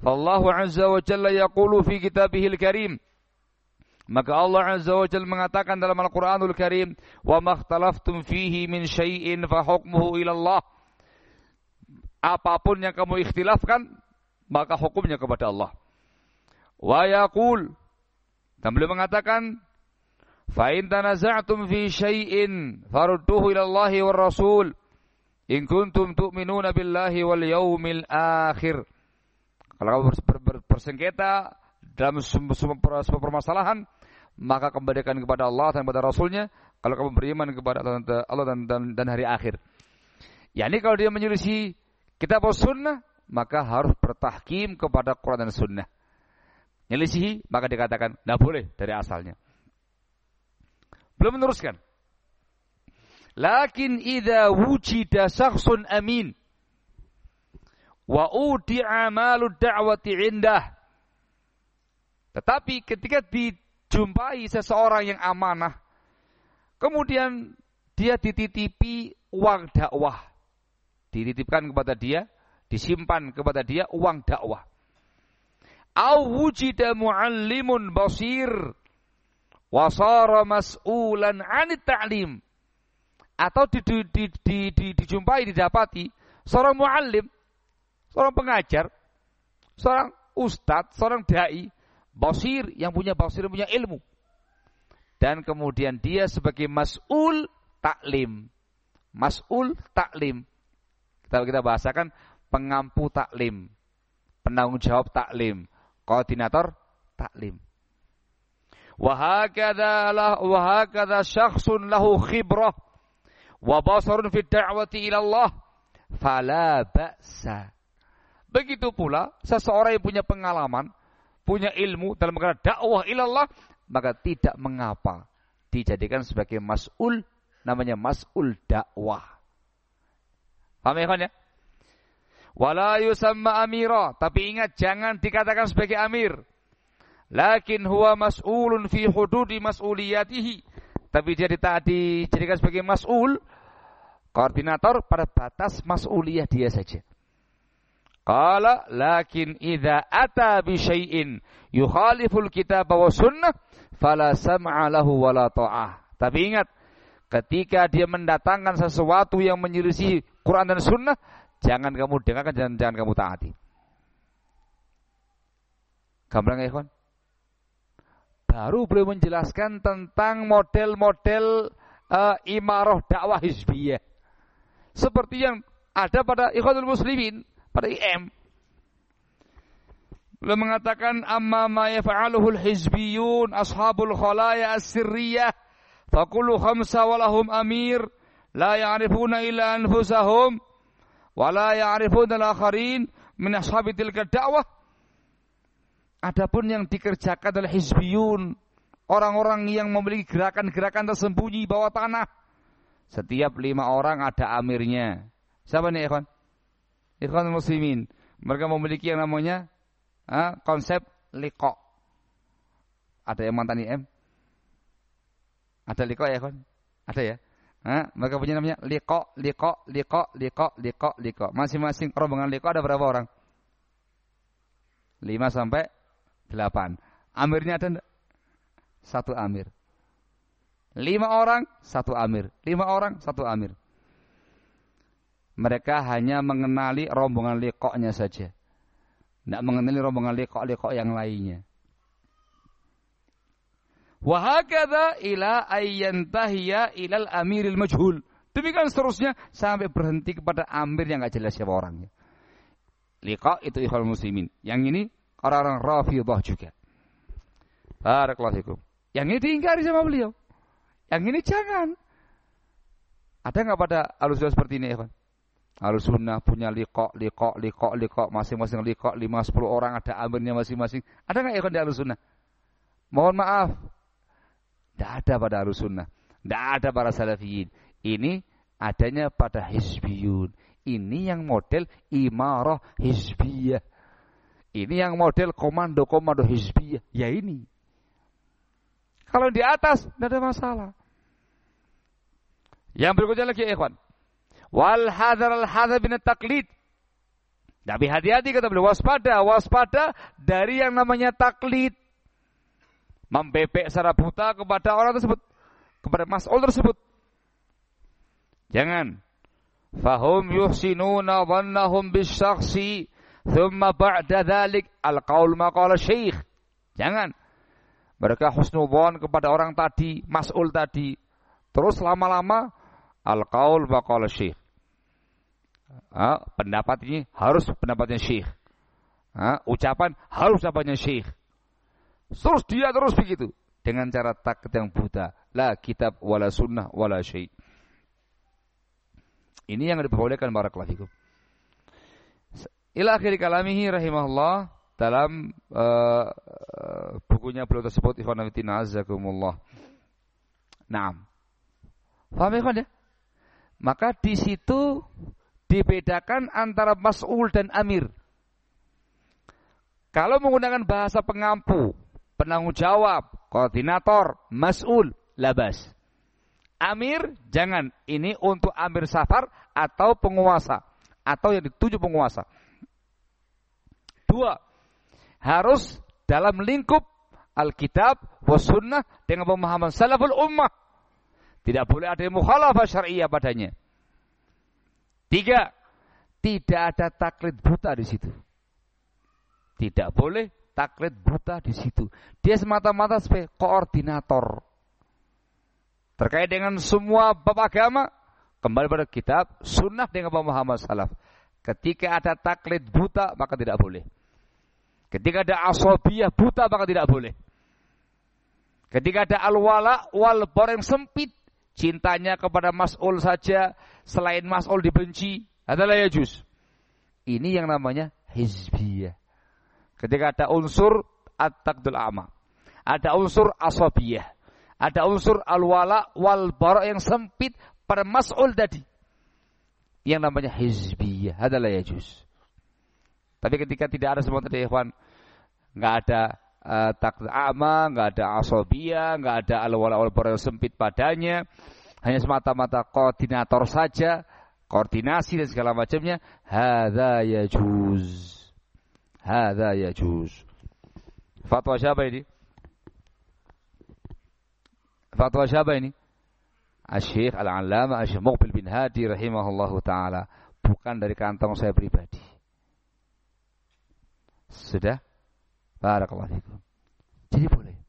Allah azza wa jalla yaqulu fi kitabihil karim maka Allah Azza wa Jalla mengatakan dalam Al-Qur'anul Karim, "Wa makhtalaftum fihi min syai'in fa hukmuhu ila Allah." Apa pun yang kamu ikhtilafkan, maka hukumnya kepada Allah. Wa yaqul dan beliau mengatakan, "Fa in tanaza'tum fi syai'in farudduhu ila Allah war Rasul." In kuntum tu'minuna billahi wal yaumil akhir. Kalau kamu bersengketa dalam semua permasalahan, maka kembalikan kepada Allah dan kepada Rasulnya. Kalau kamu beriman kepada Allah dan, dan, dan hari akhir. Ya ini kalau dia menyelisih kitab sunnah, maka harus bertahkim kepada Quran dan sunnah. Nyelisihi, maka dikatakan, tidak boleh dari asalnya. Belum meneruskan. Lakin idza wujida syakhsun amin wa udi'a malu da'wati indah tetapi ketika dijumpai seseorang yang amanah, kemudian dia dititipi uang dakwah. Dititipkan kepada dia, disimpan kepada dia uang dakwah. Au wujida muallimun basir wasara mas'ulan 'anit ta'lim. Atau di, di, di, di, di, dijumpai, didapati seorang muallim, seorang pengajar, seorang ustadz, seorang dai basir yang punya basir punya ilmu dan kemudian dia sebagai mas'ul taklim mas'ul taklim kalau kita bahasakan pengampu taklim. Penanggung jawab taklim. Koordinator taklim. Wahakadha lah wahakadha syakhsun lahu khibrah. Wa basarun fi da'wati ila fala ba'sa. Begitu pula seseorang yang punya pengalaman punya ilmu dalam perkara dakwah ilallah, maka tidak mengapa dijadikan sebagai mas'ul, namanya mas'ul dakwah. Paham ya? Wala yusamma amira, tapi ingat jangan dikatakan sebagai amir. Lakin huwa mas'ulun fi hududi mas'uliyatihi. Tapi dia dijadikan sebagai mas'ul, koordinator pada batas mas'uliyah dia saja. Qala lakin idza ata bi syai'in yukhaliful kitab wa sunnah fala sam'a lahu wala ta'ah. Tapi ingat, ketika dia mendatangkan sesuatu yang menyelisih Quran dan sunnah, jangan kamu dengarkan dan jangan kamu taati. Gambarnya ya, Baru beliau menjelaskan tentang model-model uh, imarah dakwah hizbiyah. Seperti yang ada pada ikhwanul muslimin pada IM. Beliau mengatakan amma ma yaf'aluhu al-hizbiyun ashabul khalaya as-sirriyah kullu khamsa walahum amir la ya'rifuna illa anfusahum wa la ya'rifuna al-akharin min ashabi tilka dakwah Adapun yang dikerjakan adalah hizbiyun, orang-orang yang memiliki gerakan-gerakan tersembunyi bawah tanah. Setiap lima orang ada amirnya. Siapa nih ikhwan? Ikhwan muslimin. Mereka memiliki yang namanya ha, konsep liko. Ada yang mantan IM? Ada liko ya ikhwan? Ada ya? Ha, mereka punya namanya liko, liko, liko, liko, liko, liko. Masing-masing rombongan liko ada berapa orang? Lima sampai delapan. Amirnya ada enggak? Satu amir. Lima orang, satu amir. Lima orang, satu amir. Mereka hanya mengenali rombongan lekoknya saja. Tidak mengenali rombongan lekok-lekok yang lainnya. Wahakada ila ayyantahiya ilal amiril majhul. Demikian seterusnya sampai berhenti kepada amir yang nggak jelas siapa orangnya. Liqa itu ikhwan muslimin. Yang ini orang-orang Rafidah juga. Barakallahu fikum. Yang ini diingkari sama beliau. Yang ini jangan. Ada nggak pada alusunnah seperti ini, Evan? Alusunnah punya liko, liko, liko, liko, masing-masing liko, lima sepuluh orang ada amirnya masing-masing. Ada nggak Evan di alusunnah? Mohon maaf, tidak ada pada alusunnah. Tidak ada para salafiyin. Ini adanya pada hizbiyun. Ini yang model imarah hizbiyah. Ini yang model komando-komando hizbiyah. Ya ini. Kalau di atas, tidak ada masalah. Yang berikutnya lagi, ikhwan. Wal hadar al hadar bin taklid. Tapi hati-hati kata beliau, waspada, waspada dari yang namanya taklid. Membebek secara buta kepada orang tersebut. Kepada mas'ul tersebut. Jangan. Fahum yuhsinuna dhannahum bisyaksi Thumma ba'da dhalik al-qaul maqala syekh. Jangan. Mereka husnudhan kepada orang tadi, mas'ul tadi. Terus lama-lama al-qaul maqala syekh. Pendapat ini harus pendapatnya syekh. Ucapan harus ucapannya syekh. Terus dia terus begitu. Dengan cara takut yang buta. La kitab wala sunnah wala syekh. Ini yang diperbolehkan barakallahu fikum. Ila akhir kalamihi rahimahullah dalam uh, bukunya beliau tersebut Ikhwan Fitina Azakumullah. Naam. Faham ya? Maka di situ dibedakan antara mas'ul dan amir. Kalau menggunakan bahasa pengampu, penanggung jawab, koordinator, mas'ul, labas. Amir, jangan. Ini untuk amir safar atau penguasa. Atau yang dituju penguasa. Dua, harus dalam lingkup Alkitab wa dengan pemahaman salaful ummah. Tidak boleh ada mukhalafah syariah padanya. Tiga, tidak ada taklid buta di situ. Tidak boleh taklid buta di situ. Dia semata-mata sebagai koordinator. Terkait dengan semua bab agama, kembali pada kitab, sunnah dengan pemahaman salaf. Ketika ada taklid buta, maka tidak boleh. Ketika ada asobiyah buta maka tidak boleh. Ketika ada al-wala wal yang sempit, cintanya kepada mas'ul saja, selain mas'ul dibenci, adalah ya juz. Ini yang namanya hizbiyah. Ketika ada unsur at-taqdul ama. Ada unsur asobiyah. Ada unsur al-wala wal yang sempit pada mas'ul tadi. Yang namanya hizbiyah. Adalah ya juz. Tapi ketika tidak ada semua tadi ikhwan, nggak ada uh, takdir ama, nggak ada asobia, nggak ada al-wala yang sempit padanya, hanya semata-mata koordinator saja, koordinasi dan segala macamnya, hadza yajuz. Hadza yajuz. Fatwa siapa ini? Fatwa siapa ini? Asyik Al-Allamah Asyik Muqbil bin Hadi rahimahullahu taala, bukan dari kantong saya pribadi. Sudah? Barakallahu fikum. Jadi boleh.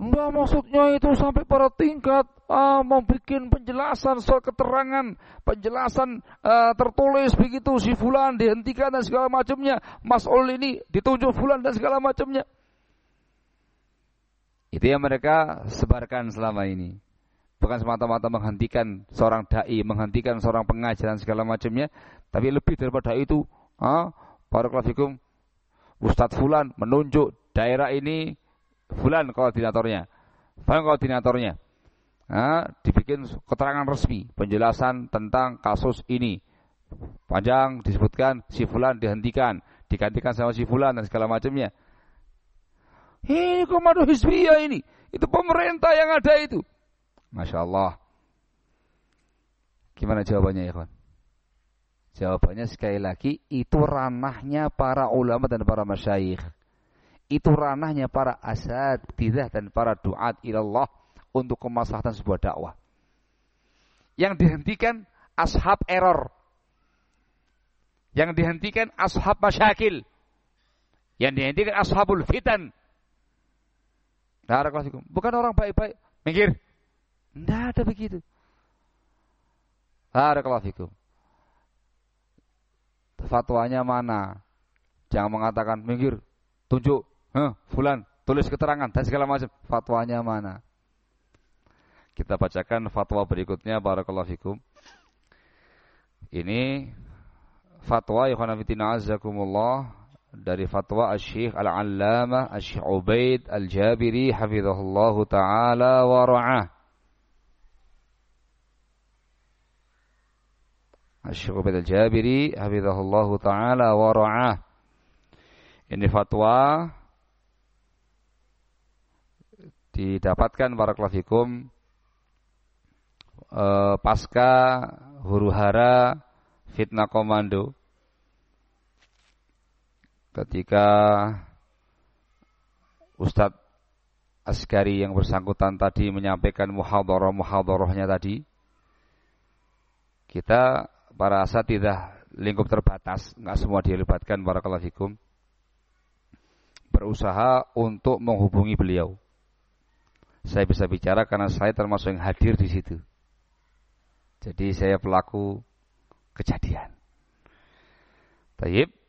Enggak maksudnya itu sampai pada tingkat uh, membuat penjelasan soal keterangan, penjelasan uh, tertulis begitu si fulan dihentikan dan segala macamnya, mas'ul ini ditunjuk fulan dan segala macamnya. Itu yang mereka sebarkan selama ini. bukan semata-mata menghentikan seorang dai, menghentikan seorang pengajaran segala macamnya, tapi lebih daripada itu, ah, para Ustadz Fulan menunjuk daerah ini Fulan koordinatornya, Fulan koordinatornya. Nah, dibikin keterangan resmi, penjelasan tentang kasus ini. Panjang disebutkan si Fulan dihentikan, digantikan sama si Fulan dan segala macamnya. Ini komando Hizbiyah ini. Itu pemerintah yang ada itu. Masya Allah. Gimana jawabannya ya kawan? Jawabannya sekali lagi, itu ranahnya para ulama dan para masyayikh. Itu ranahnya para asatidah dan para duat ilallah untuk kemaslahatan sebuah dakwah. Yang dihentikan ashab error. Yang dihentikan ashab masyakil. Yang dihentikan ashabul fitan. Bukan orang baik-baik. Minggir. Tidak ada begitu. Barakallahu. Fatwanya mana? Jangan mengatakan minggir, tunjuk, huh, fulan, tulis keterangan dan segala macam. Fatwanya mana? Kita bacakan fatwa berikutnya barakallahu fikum. Ini fatwa ikhwan fillah azakumullah dari fatwa Asy-Syaikh Al-Allamah Asy-Syaikh Ubaid Al-Jabiri hafizahullah taala wa ra'ah. Asy-Syaikh Ubaid Al-Jabiri hafizahullah taala wa ra'ah. Ini fatwa didapatkan barakallahu fikum eh, pasca huru hara fitnah komando. Ketika Ustadz Askari yang bersangkutan tadi menyampaikan muhadharah-muhadharahnya tadi kita para tidak lingkup terbatas nggak semua dilibatkan para fikum berusaha untuk menghubungi beliau saya bisa bicara karena saya termasuk yang hadir di situ jadi saya pelaku kejadian Taib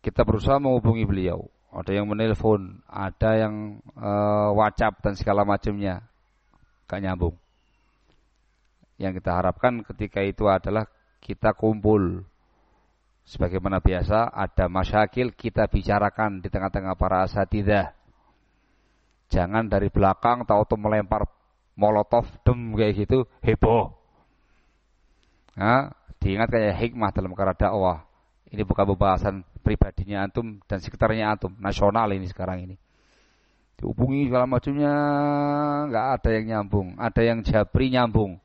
kita berusaha menghubungi beliau. Ada yang menelpon, ada yang uh, WhatsApp dan segala macamnya, gak nyambung. Yang kita harapkan ketika itu adalah kita kumpul. Sebagaimana biasa, ada masyakil kita bicarakan di tengah-tengah para asatidah. Jangan dari belakang tahu tuh melempar molotov dem kayak gitu heboh. Nah, diingat kayak hikmah dalam cara dakwah. Ini bukan pembahasan pribadinya antum dan sekitarnya antum, nasional ini sekarang ini. Dihubungi segala macamnya nggak ada yang nyambung, ada yang Jabri nyambung.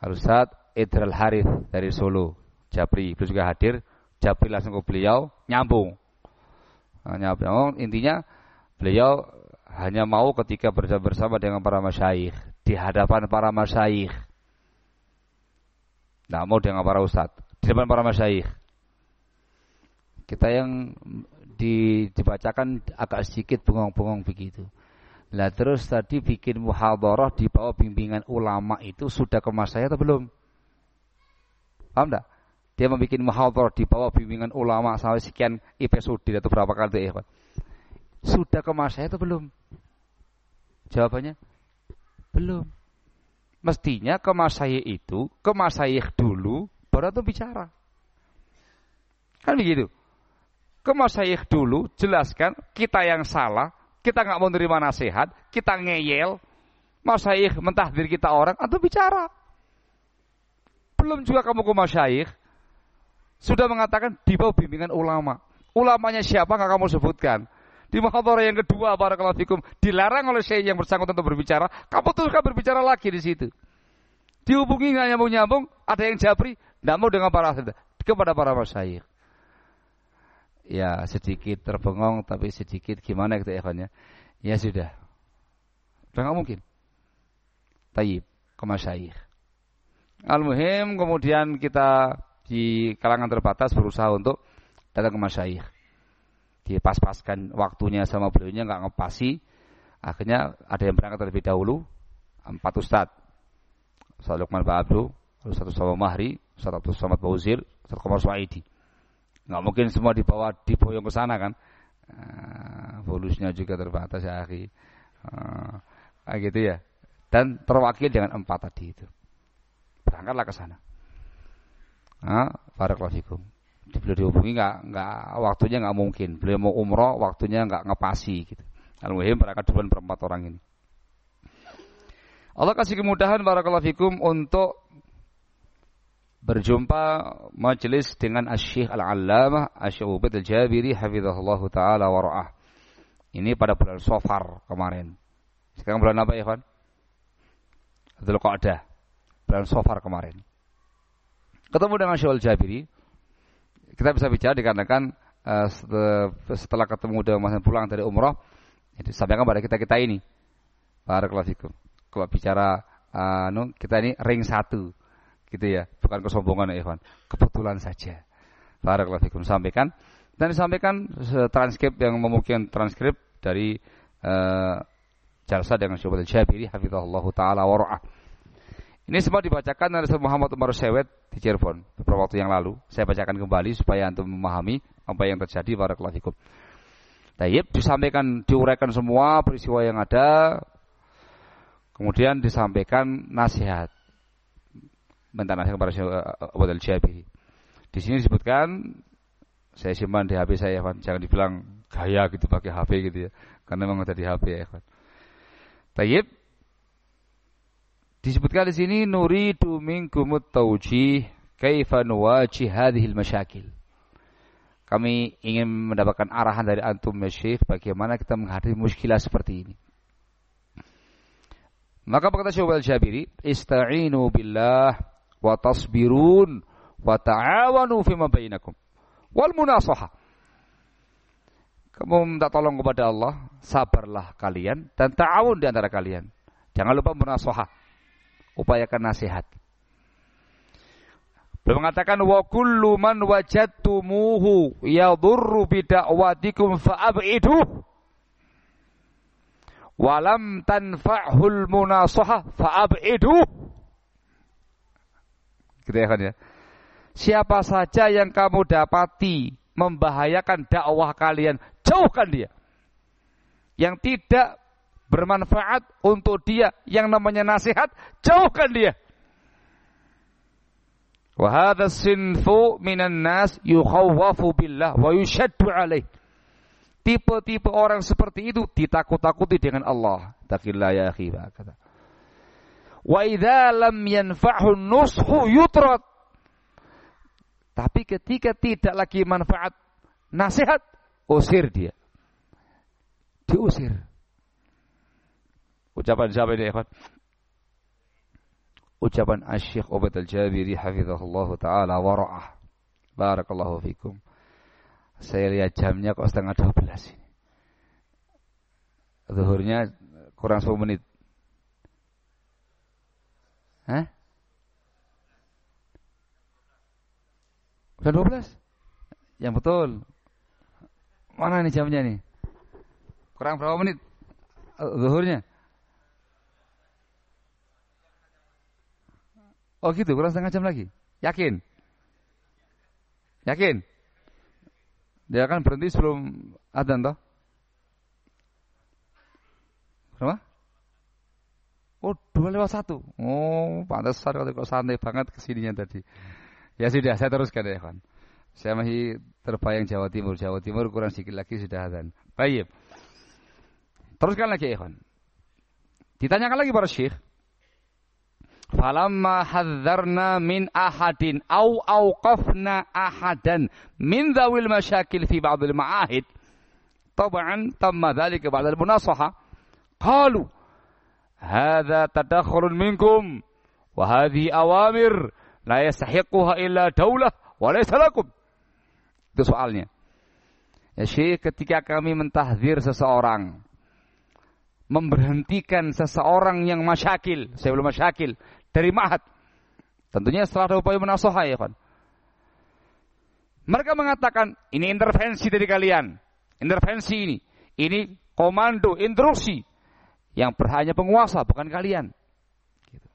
Al-Ustaz Idral Harith dari Solo, Jabri, itu juga hadir, Jabri langsung ke beliau, nyambung. Nah, nyambung. Intinya beliau hanya mau ketika bersama dengan para masyayikh, di hadapan para masyayikh. Tidak mau dengan para ustadz di depan para masyayikh. Kita yang di, dibacakan agak sedikit bengong-bengong begitu. Nah terus tadi bikin muhadharah di bawah bimbingan ulama itu sudah ke saya atau belum? Paham enggak? Dia membuat muhadharah di bawah bimbingan ulama sampai sekian episode atau berapa kali itu ya, Sudah ke saya atau belum? Jawabannya belum. Mestinya ke saya itu, ke saya dulu, baru tuh bicara. Kan begitu. Ke masyayikh dulu jelaskan kita yang salah, kita nggak mau nerima nasihat, kita ngeyel, masyayikh mentahdir kita orang, atau bicara. Belum juga kamu ke masyayikh, sudah mengatakan di bawah bimbingan ulama. Ulamanya siapa nggak kamu sebutkan. Di muhadharah yang kedua barakallahu fikum dilarang oleh saya yang bersangkutan untuk berbicara, kamu teruskan berbicara lagi di situ. Dihubungi nggak nyambung-nyambung, ada yang japri, tidak mau dengan para kepada para masyayikh. Ya sedikit terbengong tapi sedikit gimana gitu ya Ya sudah. Sudah mungkin. Tayyib ke masyayikh. Al-muhim kemudian kita di kalangan terbatas berusaha untuk datang ke masyayikh. Dipas-paskan waktunya sama beliaunya nggak ngepasi. Akhirnya ada yang berangkat terlebih dahulu. Empat ustadz. Ustadz Lukman Ba'abdu, Ustadz Usama Mahri, Ustaz Abdul Somad Bauzir, Ustaz Komar Suaidi. Nggak mungkin semua dibawa diboyong ke sana kan. Uh, juga terbatas ya akhi. Nah, gitu ya. Dan terwakil dengan empat tadi itu. Berangkatlah ke sana. Nah, barakallahu. Beliau dihubungi nggak nggak waktunya nggak mungkin. Beliau mau umroh waktunya nggak ngepasi gitu. Al-Muhim berangkat duluan berempat orang ini. Allah kasih kemudahan barakallahu fikum untuk berjumpa majelis dengan Asy-Syaikh Al-Allamah Asy-Syaikh Al-Jabiri hafizahullah taala wa ra'ah. Ini pada bulan Safar kemarin. Sekarang bulan apa ya, Ikhwan? Dzul Qa'dah. Bulan Safar kemarin. Ketemu dengan Syekh Al-Jabiri. Kita bisa bicara dikarenakan uh, setelah ketemu dengan masa pulang dari umrah, itu sampaikan pada kita-kita ini. Barakallahu fikum kalau bicara uh, kita ini ring satu gitu ya. Bukan kesombongan ya Ikhwan. Kebetulan saja Barakallahu fikum sampaikan. Dan disampaikan transkrip yang memungkinkan transkrip dari uh, jalsa dengan Syubat Al-Jabiri hafizahullah taala wara'ah ini semua dibacakan oleh Muhammad Umar Sewet di Cirebon beberapa waktu yang lalu. Saya bacakan kembali supaya antum memahami apa yang terjadi barakallahu fikum. Tayyib disampaikan diuraikan semua peristiwa yang ada, Kemudian disampaikan nasihat. Minta nasihat kepada Syekh Abu Al-Jabi. Di sini disebutkan saya simpan di HP saya, Evan. Jangan dibilang gaya gitu pakai HP gitu ya. Karena memang ada di HP ya, Evan. Tayyib. Disebutkan di sini nuridu minkumut taujih kaifa nuwajih hadhil masyakil. Kami ingin mendapatkan arahan dari antum ya Syekh bagaimana kita menghadapi muskilah seperti ini. Maka berkata Syekh Al-Jabiri, "Ista'inu billah wa tasbirun wa ta'awanu fima bainakum." Wal munasahah. Kamu minta tolong kepada Allah, sabarlah kalian dan ta'awun di antara kalian. Jangan lupa munasahah. Upayakan nasihat. Beliau mengatakan wa kullu man wajadtumuhu yadurru bi da'watikum fa'ab'iduh walam tanfa'hul munasahah fa'ab'idu. Gitu ya kan ya. Siapa saja yang kamu dapati membahayakan dakwah kalian, jauhkan dia. Yang tidak bermanfaat untuk dia yang namanya nasihat, jauhkan dia. Wa hadha sinfu minan nas yukhawwafu billah wa yushaddu alaih. Tipe-tipe orang seperti itu ditakut-takuti dengan Allah. Takillah ya akhi kata. Wa idza lam yanfa'hu nushu yutrat. Tapi ketika tidak lagi manfaat nasihat, usir dia. Diusir. Ucapan siapa ini, ikhwan? Ucapan Asy-Syaikh Ubaid Al-Jabiri hafizahullah taala wa ra'ah. Barakallahu fikum. Saya lihat jamnya kok setengah 12 ini. Zuhurnya kurang 10 menit. Hah? Udah 12? Yang betul. Mana nih jamnya nih? Kurang berapa menit? Zuhurnya? Oh gitu, kurang setengah jam lagi. Yakin? Yakin? Dia akan berhenti sebelum adzan toh? Berapa? Oh, dua lewat satu. Oh, pantas kalau kok santai banget ke sininya tadi. Ya sudah, saya teruskan ya, kan. Saya masih terbayang Jawa Timur. Jawa Timur kurang sedikit lagi sudah adzan. Baik. Teruskan lagi, ya, Ditanyakan lagi para syekh Falamma hadzarna min ahadin au auqafna ahadan min dhawil masyakil fi ba'd al-ma'ahid. طبعا تم ذلك بعد المناصحة قالوا هذا تدخل منكم وهذه أوامر لا يستحقها إلا دولة وليس لكم itu soalnya ya Syekh ketika kami mentahdir seseorang memberhentikan seseorang yang masyakil saya belum masyakil dari ma'had. Tentunya setelah ada upaya menasoha ya kan. Mereka mengatakan ini intervensi dari kalian. Intervensi ini. Ini komando, instruksi. Yang berhanya penguasa, bukan kalian. Gitu.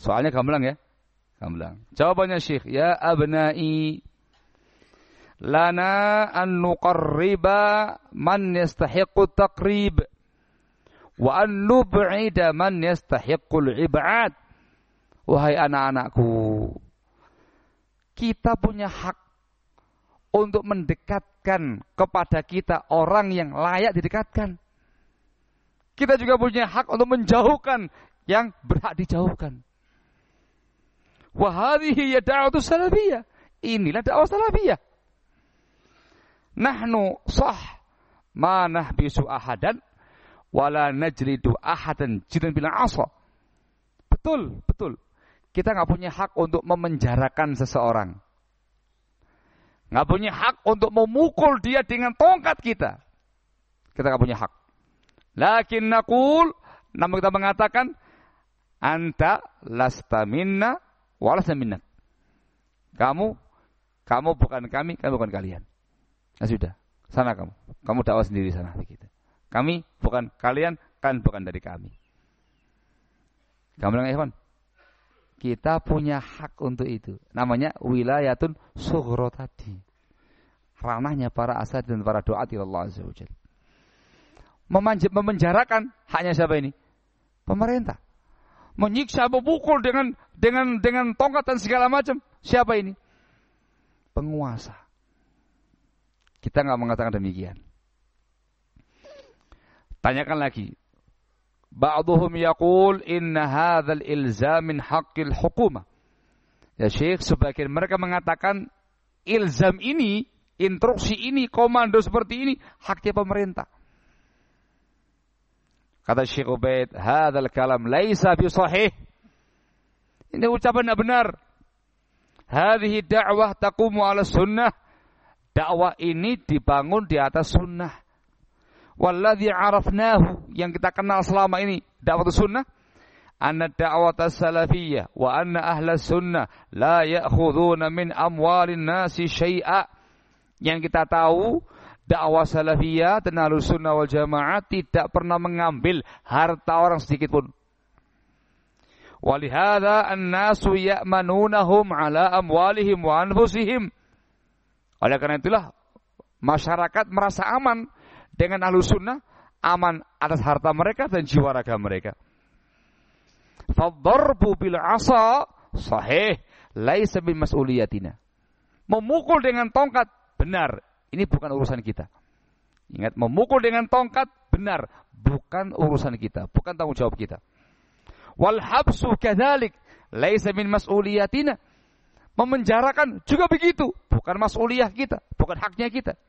Soalnya gamblang ya. Gamblang. Jawabannya Syekh. Ya abnai. Lana an nuqarriba man yastahiqu taqrib wa an nub'ida man yastahiqqul ibad. Wahai anak-anakku, kita punya hak untuk mendekatkan kepada kita orang yang layak didekatkan. Kita juga punya hak untuk menjauhkan yang berhak dijauhkan. Wahadihi ya da'watu salafiyah. Inilah dakwah salafiyah. Nahnu sah ma nahbisu ahadan wala najlidu ahadan jidan bila asa. Betul, betul. Kita nggak punya hak untuk memenjarakan seseorang. Nggak punya hak untuk memukul dia dengan tongkat kita. Kita nggak punya hak. Lakin nakul, namun kita mengatakan, anta lasta minna walasta minna. Kamu, kamu bukan kami, kami bukan kalian. Nah sudah, sana kamu. Kamu dakwah sendiri sana begitu. Kami bukan kalian, kan bukan dari kami. Bilang Ikhwan, kita punya hak untuk itu. Namanya wilayatun sughro tadi. Ranahnya para asad dan para doa di Allah Azza wa Memenjarakan haknya siapa ini? Pemerintah. Menyiksa, memukul dengan dengan dengan tongkat dan segala macam. Siapa ini? Penguasa. Kita nggak mengatakan demikian. Tanyakan lagi, Ba'duhum yaqul inna hadzal ilzam min haqqil hukumah. Ya Syekh, sebagian mereka mengatakan ilzam ini, instruksi ini, komando seperti ini haknya pemerintah. Kata Syekh Ubaid, hadzal kalam laisa bi sahih. Ini ucapan tidak benar. Hadhihi da'wah taqumu ala sunnah. Dakwah ini dibangun di atas sunnah walladzi arafnahu yang kita kenal selama ini dakwah sunnah. Anna da'wat salafiyah wa anna ahla sunnah la ya'khuduna min amwalin nasi syai'a. Yang kita tahu dakwah salafiyah dan sunnah wal jamaah tidak pernah mengambil harta orang sedikit pun. Walihada an-nasu ya'manunahum ala amwalihim wa anfusihim. Oleh karena itulah masyarakat merasa aman dengan ahlu sunnah aman atas harta mereka dan jiwa raga mereka. Fadharbu bil asa sahih laisa bin mas'uliyatina. Memukul dengan tongkat benar, ini bukan urusan kita. Ingat, memukul dengan tongkat benar, bukan urusan kita, bukan tanggung jawab kita. Wal habsu kadzalik laisa min mas'uliyatina. Memenjarakan juga begitu, bukan mas'uliyah kita, bukan haknya kita.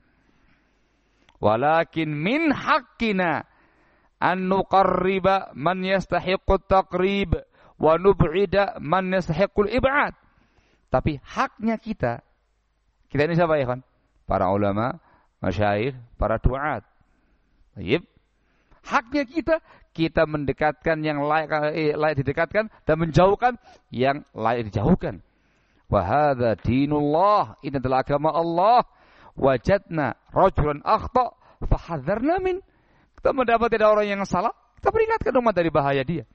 Walakin min haqqina an nuqarriba man yastahiqqu taqrib wa nub'ida man yastahiqqu ib'ad. Tapi haknya kita, kita ini siapa ya kan? Para ulama, masyair, para duat. Baik. Haknya kita, kita mendekatkan yang layak, eh, layak didekatkan dan menjauhkan yang layak dijauhkan. Wahada dinullah, ini adalah agama Allah wajadna rajulan akhta fahadzarna min. Kita mendapat ada orang yang salah, kita peringatkan umat dari bahaya dia.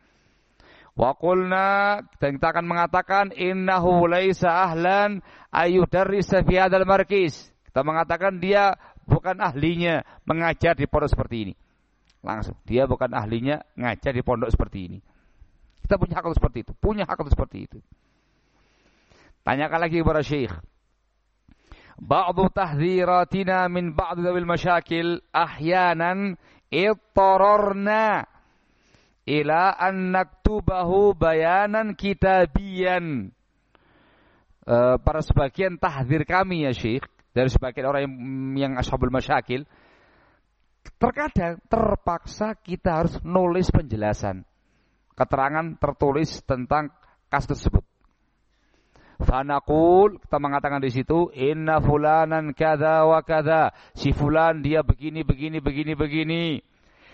Wa qulna dan kita akan mengatakan innahu laisa ahlan ayudarrisa fi hadzal markis. Kita mengatakan dia bukan ahlinya mengajar di pondok seperti ini. Langsung, dia bukan ahlinya ngajar di pondok seperti ini. Kita punya hak seperti itu, punya hak seperti itu. Tanyakan lagi kepada Syekh ba'du tahdziratina min ba'd dzawil masyakil ahyanan ittararna ila an naktubahu bayanan kitabiyan para sebagian tahdir kami ya Syekh dari sebagian orang yang, yang ashabul masyakil terkadang terpaksa kita harus nulis penjelasan keterangan tertulis tentang kasus tersebut. Fanaqul kita mengatakan di situ inna fulanan kada wa kada. Si fulan dia begini begini begini begini.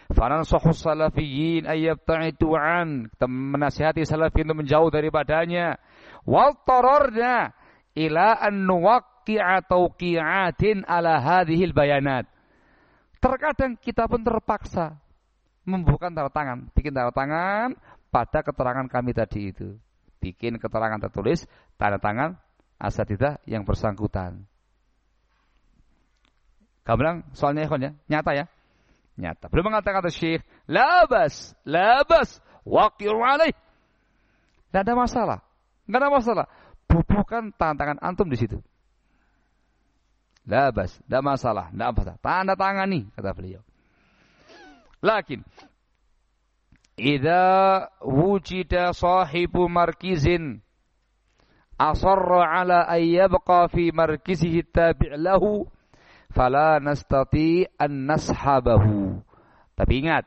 Fanansahu salafiyin ayyabta'idu an. Kita menasihati salafi untuk menjauh daripadanya. Wal tararna ila an nuwaqqi'a tawqi'atin ala hadhil bayanat. Terkadang kita pun terpaksa membuka tanda tangan, bikin tanda tangan pada keterangan kami tadi itu bikin keterangan tertulis, tanda tangan asatidah yang bersangkutan. Kamu bilang soalnya ya, nyata ya. nyata. Belum mengatakan kata Syekh, labas, labas, waqiru alaih. Tidak ada masalah. Tidak ada masalah. Bubuhkan tantangan antum di situ. Labas, tidak masalah, tidak masalah. Tanda tangani, kata beliau. Lakin, Idza wujida sahibu markizin asarra ala an yabqa fi markizihi tabi' lahu fala nastati an nashabahu. Tapi ingat,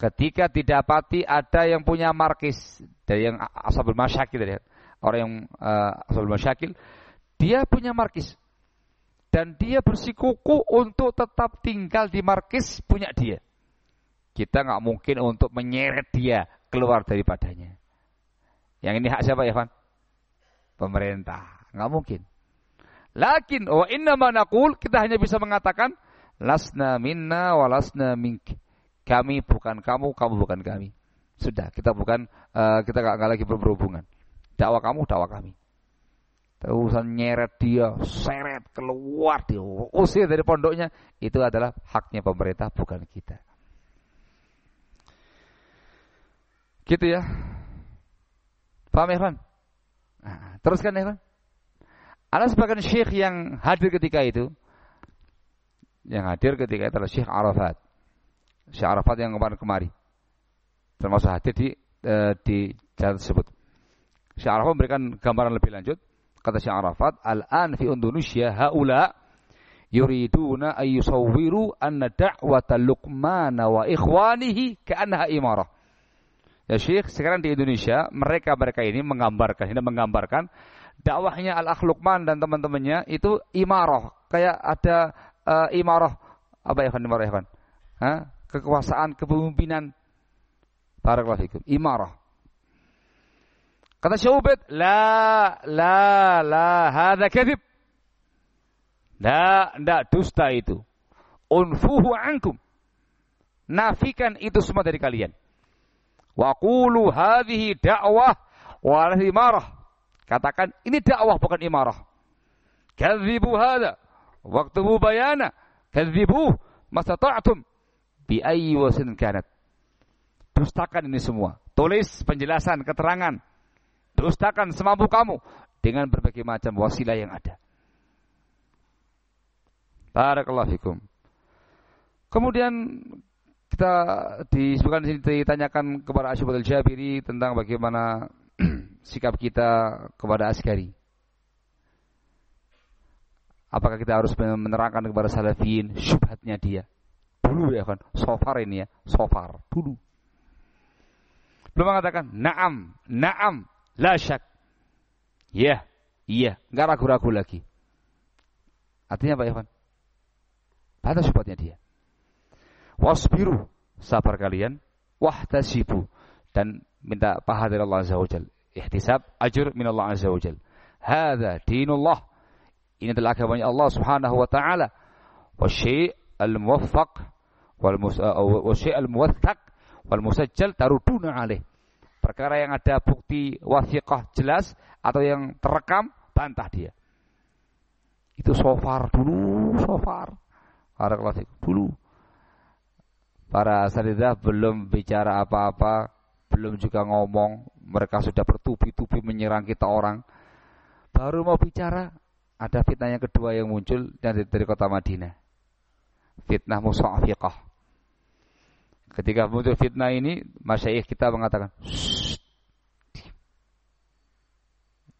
ketika didapati ada yang punya markis dari yang ashabul masyakil dari orang yang uh, ashabul masyakil, dia punya markis dan dia bersikuku untuk tetap tinggal di markis punya dia. Kita nggak mungkin untuk menyeret dia keluar daripadanya. Yang ini hak siapa ya, Van? Pemerintah. Nggak mungkin. Lakin wa inna manakul kita hanya bisa mengatakan lasna minna wa lasna mink. Kami bukan kamu, kamu bukan kami. Sudah, kita bukan uh, kita nggak lagi berhubungan. Dakwah kamu, dakwah kami. Urusan nyeret dia, seret keluar dia, usir dari pondoknya, itu adalah haknya pemerintah, bukan kita. Gitu ya. Paham Irfan? Nah, teruskan Irfan. Ada sebagian syekh yang hadir ketika itu. Yang hadir ketika itu adalah Syekh Arafat. Syekh Arafat yang kemarin kemari. Termasuk hadir di e, di jalan tersebut. Syekh Arafat memberikan gambaran lebih lanjut. Kata Syekh Arafat, Al-an fi Indonesia haula yuriduna ayyusawwiru anna da'wata Luqman wa ikhwanihi ka'annaha imarah. Ya Syekh, sekarang di Indonesia mereka-mereka ini menggambarkan, ini menggambarkan dakwahnya Al-Akh dan teman-temannya itu imarah, kayak ada uh, imarah apa ya imarah ya? Kekuasaan, kepemimpinan. Barakallahu fikum. Imarah. Kata Syubid, la la la hadza kadhib. La, tidak dusta itu. Unfuhu ankum. Nafikan itu semua dari kalian. Wa qulu hadhihi da'wah wa imarah. Katakan ini dakwah bukan imarah. Kadzibu hadha. Waktubu bayana. Kadzibu mastata'tum bi ayyi wasin kanat. Dustakan ini semua. Tulis penjelasan, keterangan. Dustakan semampu kamu dengan berbagai macam wasilah yang ada. Barakallahu fikum. Kemudian kita disebutkan di sini ditanyakan kepada Asyub al-Jabiri tentang bagaimana [CLEARS THROAT] sikap kita kepada Askari. Apakah kita harus menerangkan kepada salafin syubhatnya dia? Dulu ya kan, sofar ini ya, sofar dulu. Belum mengatakan naam, naam, la syak. Iya, iya, enggak ragu-ragu lagi. Artinya apa ya kan? Batas syubhatnya dia. Wasbiru, sabar kalian. Wahtasibu, dan minta pahala dari Allah Azza wa Jal. Ihtisab, ajur min Allah Azza wa Jal. Hada dinullah. Ini adalah agamanya Allah Subhanahu wa taala. Wasyai' al-muwaffaq wal wasyai' al-muwaththaq wal musajjal taruduna alaih. Perkara yang ada bukti wathiqah jelas atau yang terekam bantah dia. Itu sofar dulu, sofar. Dulu. Para asatidah belum bicara apa-apa, belum juga ngomong, mereka sudah bertubi-tubi menyerang kita orang. Baru mau bicara, ada fitnah yang kedua yang muncul dari, dari kota Madinah. Fitnah musafiqah. Ketika muncul fitnah ini, masyayikh kita mengatakan,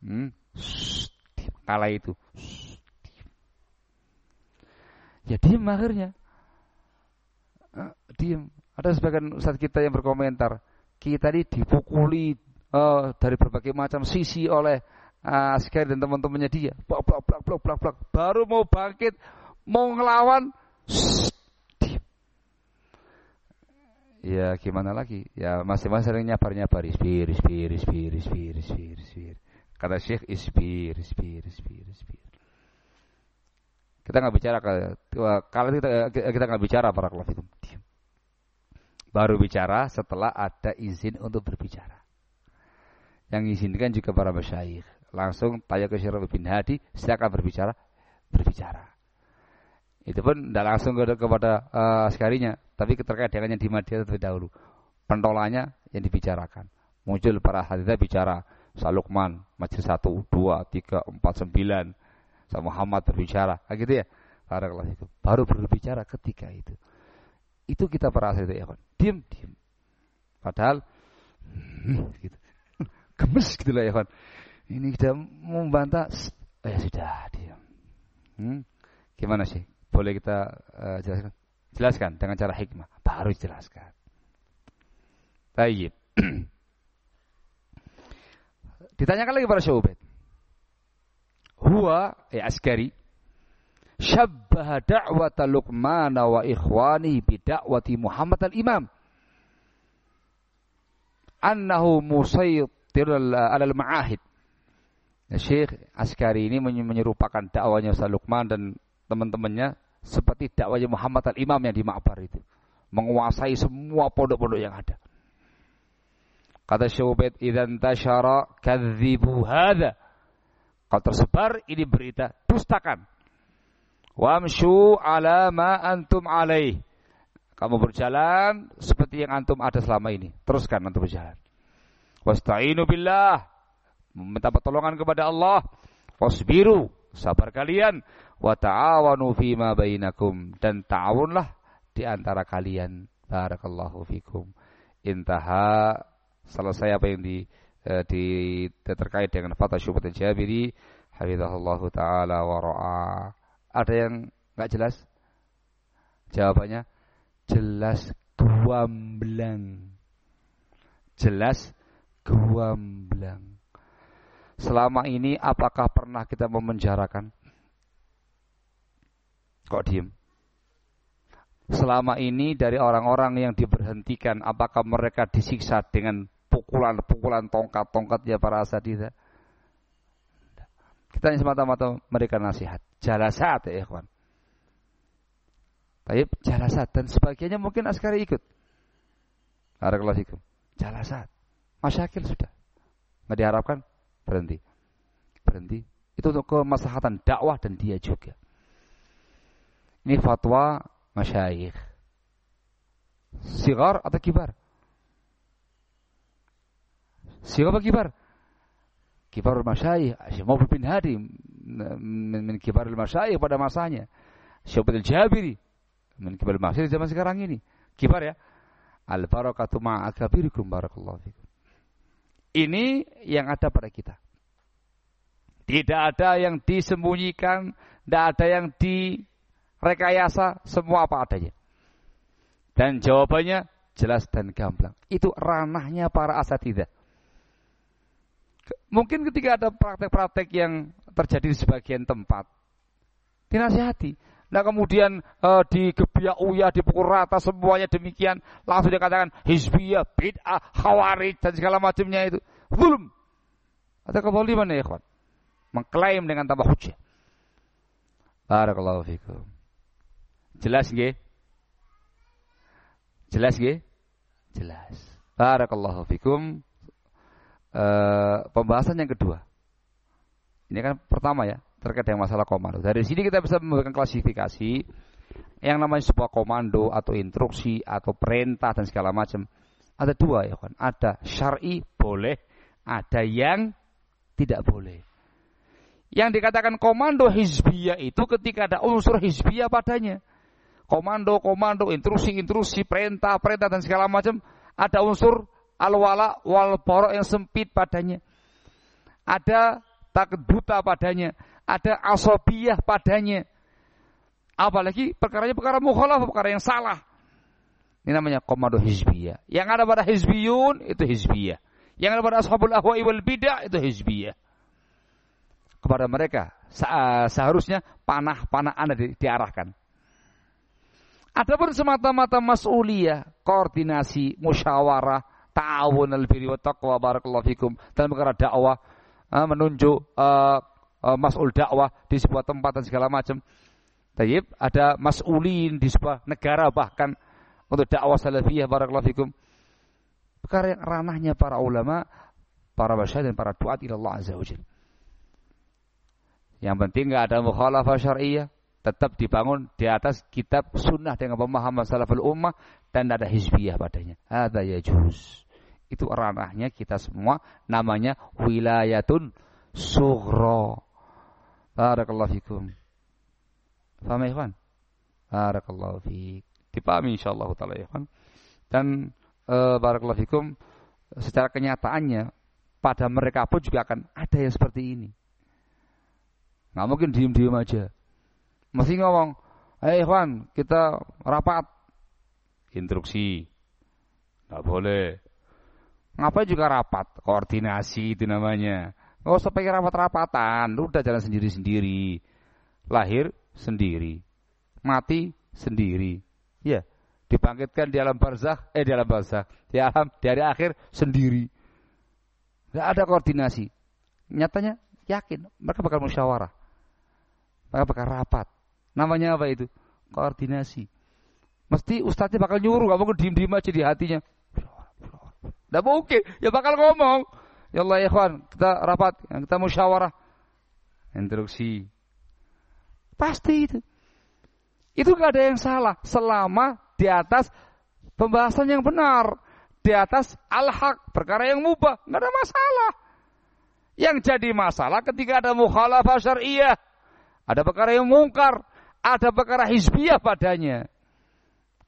hmm, kala itu. Jadi ya akhirnya diam. Ada sebagian ustaz kita yang berkomentar, kita ini dipukuli uh, dari berbagai macam sisi oleh uh, askari dan teman-temannya dia. Blak, blak, blak, blak, blak, blak. Baru mau bangkit, mau ngelawan. Ya gimana lagi? Ya masing-masing sering nyabar-nyabar, ispir, ispir, ispir, ispir, ispir, ispir. Kata Syekh, ispir, ispir, ispir, ispir. Kita nggak bicara kalau kita kita nggak bicara para itu diam baru bicara setelah ada izin untuk berbicara. Yang izinkan juga para masyayikh. Langsung tanya ke Syarif bin Hadi, silakan berbicara, berbicara. Itu pun tidak langsung kepada uh, askarinya, tapi terkait dengan yang di Madinah terlebih dahulu. Pentolannya yang dibicarakan. Muncul para hadithah bicara, Salukman, Majlis 1, 2, 3, 4, 9, sama Muhammad berbicara. Nah, gitu ya. Barakallahu. Baru berbicara ketika itu. Itu kita para itu ya, kan. Diam, diam. Padahal hmm, gitu. [LAUGHS] Gemes gitu lah ya, kan. Ini kita membantah, eh sudah diam. Hmm? Gimana sih? Boleh kita uh, jelaskan? Jelaskan dengan cara hikmah. Baru jelaskan. Baik. [CLEARS THROAT] Ditanyakan lagi para syubhat. Huwa ya askari syabbaha da'wata Luqman wa ikhwani bi da'wati Muhammad al-Imam. Annahu musaytir al-ma'ahid. Ya, Syekh Askari ini menyerupakan dakwanya Ustaz Luqman dan teman-temannya seperti dakwanya Muhammad al-Imam yang di Ma'bar itu. Menguasai semua pondok-pondok yang ada. Kata Syubait, "Idzan tashara kadzibu hadza." Kalau tersebar ini berita, dustakan. Wamshu ala ma antum alaih. Kamu berjalan seperti yang antum ada selama ini. Teruskan antum berjalan. Wasta'inu billah. Meminta pertolongan kepada Allah. Wasbiru. Sabar kalian wa ta'awanu fima bainakum dan ta'awunlah di antara kalian barakallahu fikum intaha selesai apa yang di, eh, di terkait dengan fatwa syubhat jabiri hafizahullahu taala wa ra'a ada yang nggak jelas jawabannya jelas guamblang jelas guamblang selama ini apakah pernah kita memenjarakan Kok diem? Selama ini dari orang-orang yang diberhentikan, apakah mereka disiksa dengan pukulan-pukulan tongkat-tongkatnya para asatidah? Kita hanya semata-mata mereka nasihat. Jalasat ya ikhwan. Tapi jalasat dan sebagiannya mungkin askari ikut. Barakallahu Jalasat. Masyakil sudah. Nggak diharapkan berhenti. Berhenti. Itu untuk kemaslahatan dakwah dan dia juga. Ini fatwa masyayikh. Sigar atau kibar? Sigar atau kibar? Kibar masyayikh. Syekh bin Hadi min kibar masyayikh pada masanya. Syekh al-Jabiri min kibar masyayikh zaman sekarang ini. Kibar ya. Al barakatu ma'akabirikum barakallahu fikum. Ini yang ada pada kita. Tidak ada yang disembunyikan, tidak ada yang di rekayasa, semua apa adanya. Dan jawabannya jelas dan gamblang. Itu ranahnya para asatidah. Mungkin ketika ada praktek-praktek yang terjadi di sebagian tempat, dinasihati. Nah kemudian uh, di gebiak uya, dipukul rata, semuanya demikian. Langsung dikatakan hizbiyah, bid'ah, khawarij, dan segala macamnya itu. Belum. Ada keboliman ya ikhwan. Mengklaim dengan tambah hujah. Barakallahu fikum. Jelas nggih? Jelas nggih? Jelas. Barakallahu fikum. Uh, pembahasan yang kedua. Ini kan pertama ya, terkait dengan masalah komando. Dari sini kita bisa memberikan klasifikasi yang namanya sebuah komando atau instruksi atau perintah dan segala macam. Ada dua ya kan. Ada syar'i boleh, ada yang tidak boleh. Yang dikatakan komando hizbiyah itu ketika ada unsur hizbiyah padanya komando-komando, intrusi-intrusi, perintah-perintah dan segala macam, ada unsur al-wala wal bara yang sempit padanya. Ada takut buta padanya, ada asobiyah padanya. Apalagi perkaranya perkara mukhalaf, perkara yang salah. Ini namanya komando hizbiyah. Yang ada pada hizbiyun itu hizbiyah. Yang ada pada ashabul ahwa'i wal bidah itu hizbiyah. Kepada mereka seharusnya panah-panah Anda di, diarahkan. Adapun semata-mata mas'uliyah, koordinasi, musyawarah, ta'awun al-birri wa taqwa barakallahu fikum dalam perkara dakwah uh, menunjuk uh, uh, mas'ul dakwah di sebuah tempat dan segala macam. Tayyib, ada mas'ulin di sebuah negara bahkan untuk dakwah salafiyah barakallahu fikum. Perkara yang ranahnya para ulama, para masyayikh dan para duat ila Allah azza wajalla. Yang penting enggak ada mukhalafah syariah, tetap dibangun di atas kitab sunnah dengan pemahaman salaful ummah dan ada hizbiyah padanya. Ada ya juz. Itu ranahnya kita semua namanya wilayatun sughra. Barakallahu fikum. Faham ya ikhwan? Barakallahu fik. Dipahami insyaallah taala ya ikhwan. Dan e, barakallahu fikum secara kenyataannya pada mereka pun juga akan ada yang seperti ini. Nggak mungkin diem-diem aja. Mesti ngomong, eh Ikhwan, kita rapat. Instruksi. Nggak boleh. Ngapain juga rapat? Koordinasi itu namanya. Nggak usah pakai rapat-rapatan. Udah jalan sendiri-sendiri. Lahir sendiri. Mati sendiri. Ya, dibangkitkan di alam barzakh, eh di alam barzakh, di alam di hari akhir sendiri. Nggak ada koordinasi. Nyatanya yakin mereka bakal musyawarah. Mereka bakal rapat. Namanya apa itu? Koordinasi. Mesti ustadznya bakal nyuruh, gak mungkin diem-diem aja di hatinya. Tidak mungkin, ya bakal ngomong. Ya Allah ya kawan, kita rapat, kita musyawarah. Instruksi. Pasti itu. Itu gak ada yang salah selama di atas pembahasan yang benar. Di atas al-haq, perkara yang mubah, nggak ada masalah. Yang jadi masalah ketika ada mukhalafah syariah, ada perkara yang mungkar, ada perkara hizbiyah padanya.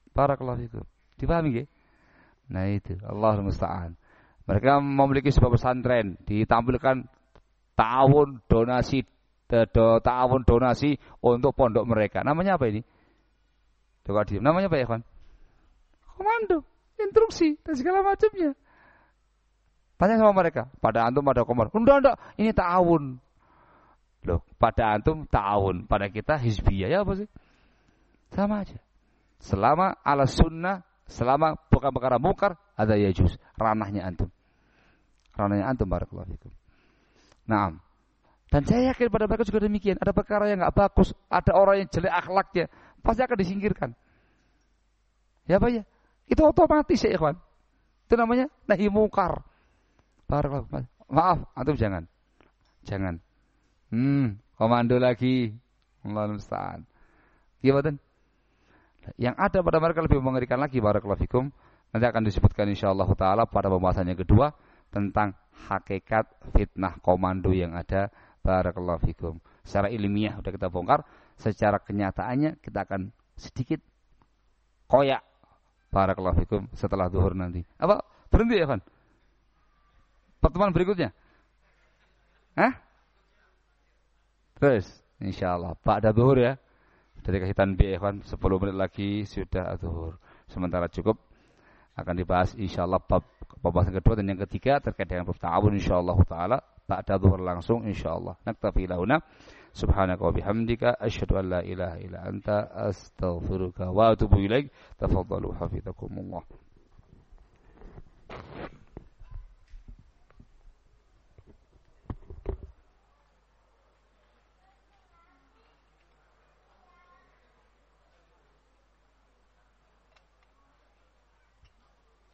Barakallahu fikum. Dipahami nggih? Nah itu, Allah musta'an. Mereka memiliki sebuah pesantren, ditampilkan tahun donasi tahun donasi untuk pondok mereka. Namanya apa ini? Coba diam. Namanya apa ya? Komando, instruksi dan segala macamnya. Tanya sama mereka, pada antum ada komando. Enggak, enggak, ini tahun. Loh, pada antum ta'awun, pada kita hizbiyah ya apa sih? Sama aja. Selama ala sunnah, selama bukan perkara mungkar, ada ya juz. Ranahnya antum. Ranahnya antum barakallahu fikum. Nah, dan saya yakin pada mereka juga demikian. Ada perkara yang nggak bagus, ada orang yang jelek akhlaknya, pasti akan disingkirkan. Ya apa ya? Itu otomatis ya ikhwan. Itu namanya nahi mungkar. Barakallahu Maaf, antum jangan. Jangan. Hmm, komando lagi. Allah musta'an. Gimana? Yang ada pada mereka lebih mengerikan lagi barakallahu fikum. Nanti akan disebutkan insyaallah taala pada pembahasan yang kedua tentang hakikat fitnah komando yang ada barakallahu fikum. Secara ilmiah sudah kita bongkar, secara kenyataannya kita akan sedikit koyak barakallahu fikum setelah zuhur nanti. Apa? Berhenti ya, Van? Pertemuan berikutnya. Hah? Terus, insya Allah. Pak ada zuhur ya. Dari kahitan B, ikhwan. 10 menit lagi sudah zuhur. Sementara cukup akan dibahas insya Allah bab pembahasan kedua dan yang ketiga terkait dengan bab ta'awun insya Allah ta'ala. ada zuhur langsung insya Allah. Naktafi lahuna. Subhanaka wa bihamdika. Asyhadu an la ilaha illa anta. Astaghfiruka wa atubu ilaik. Tafadhalu.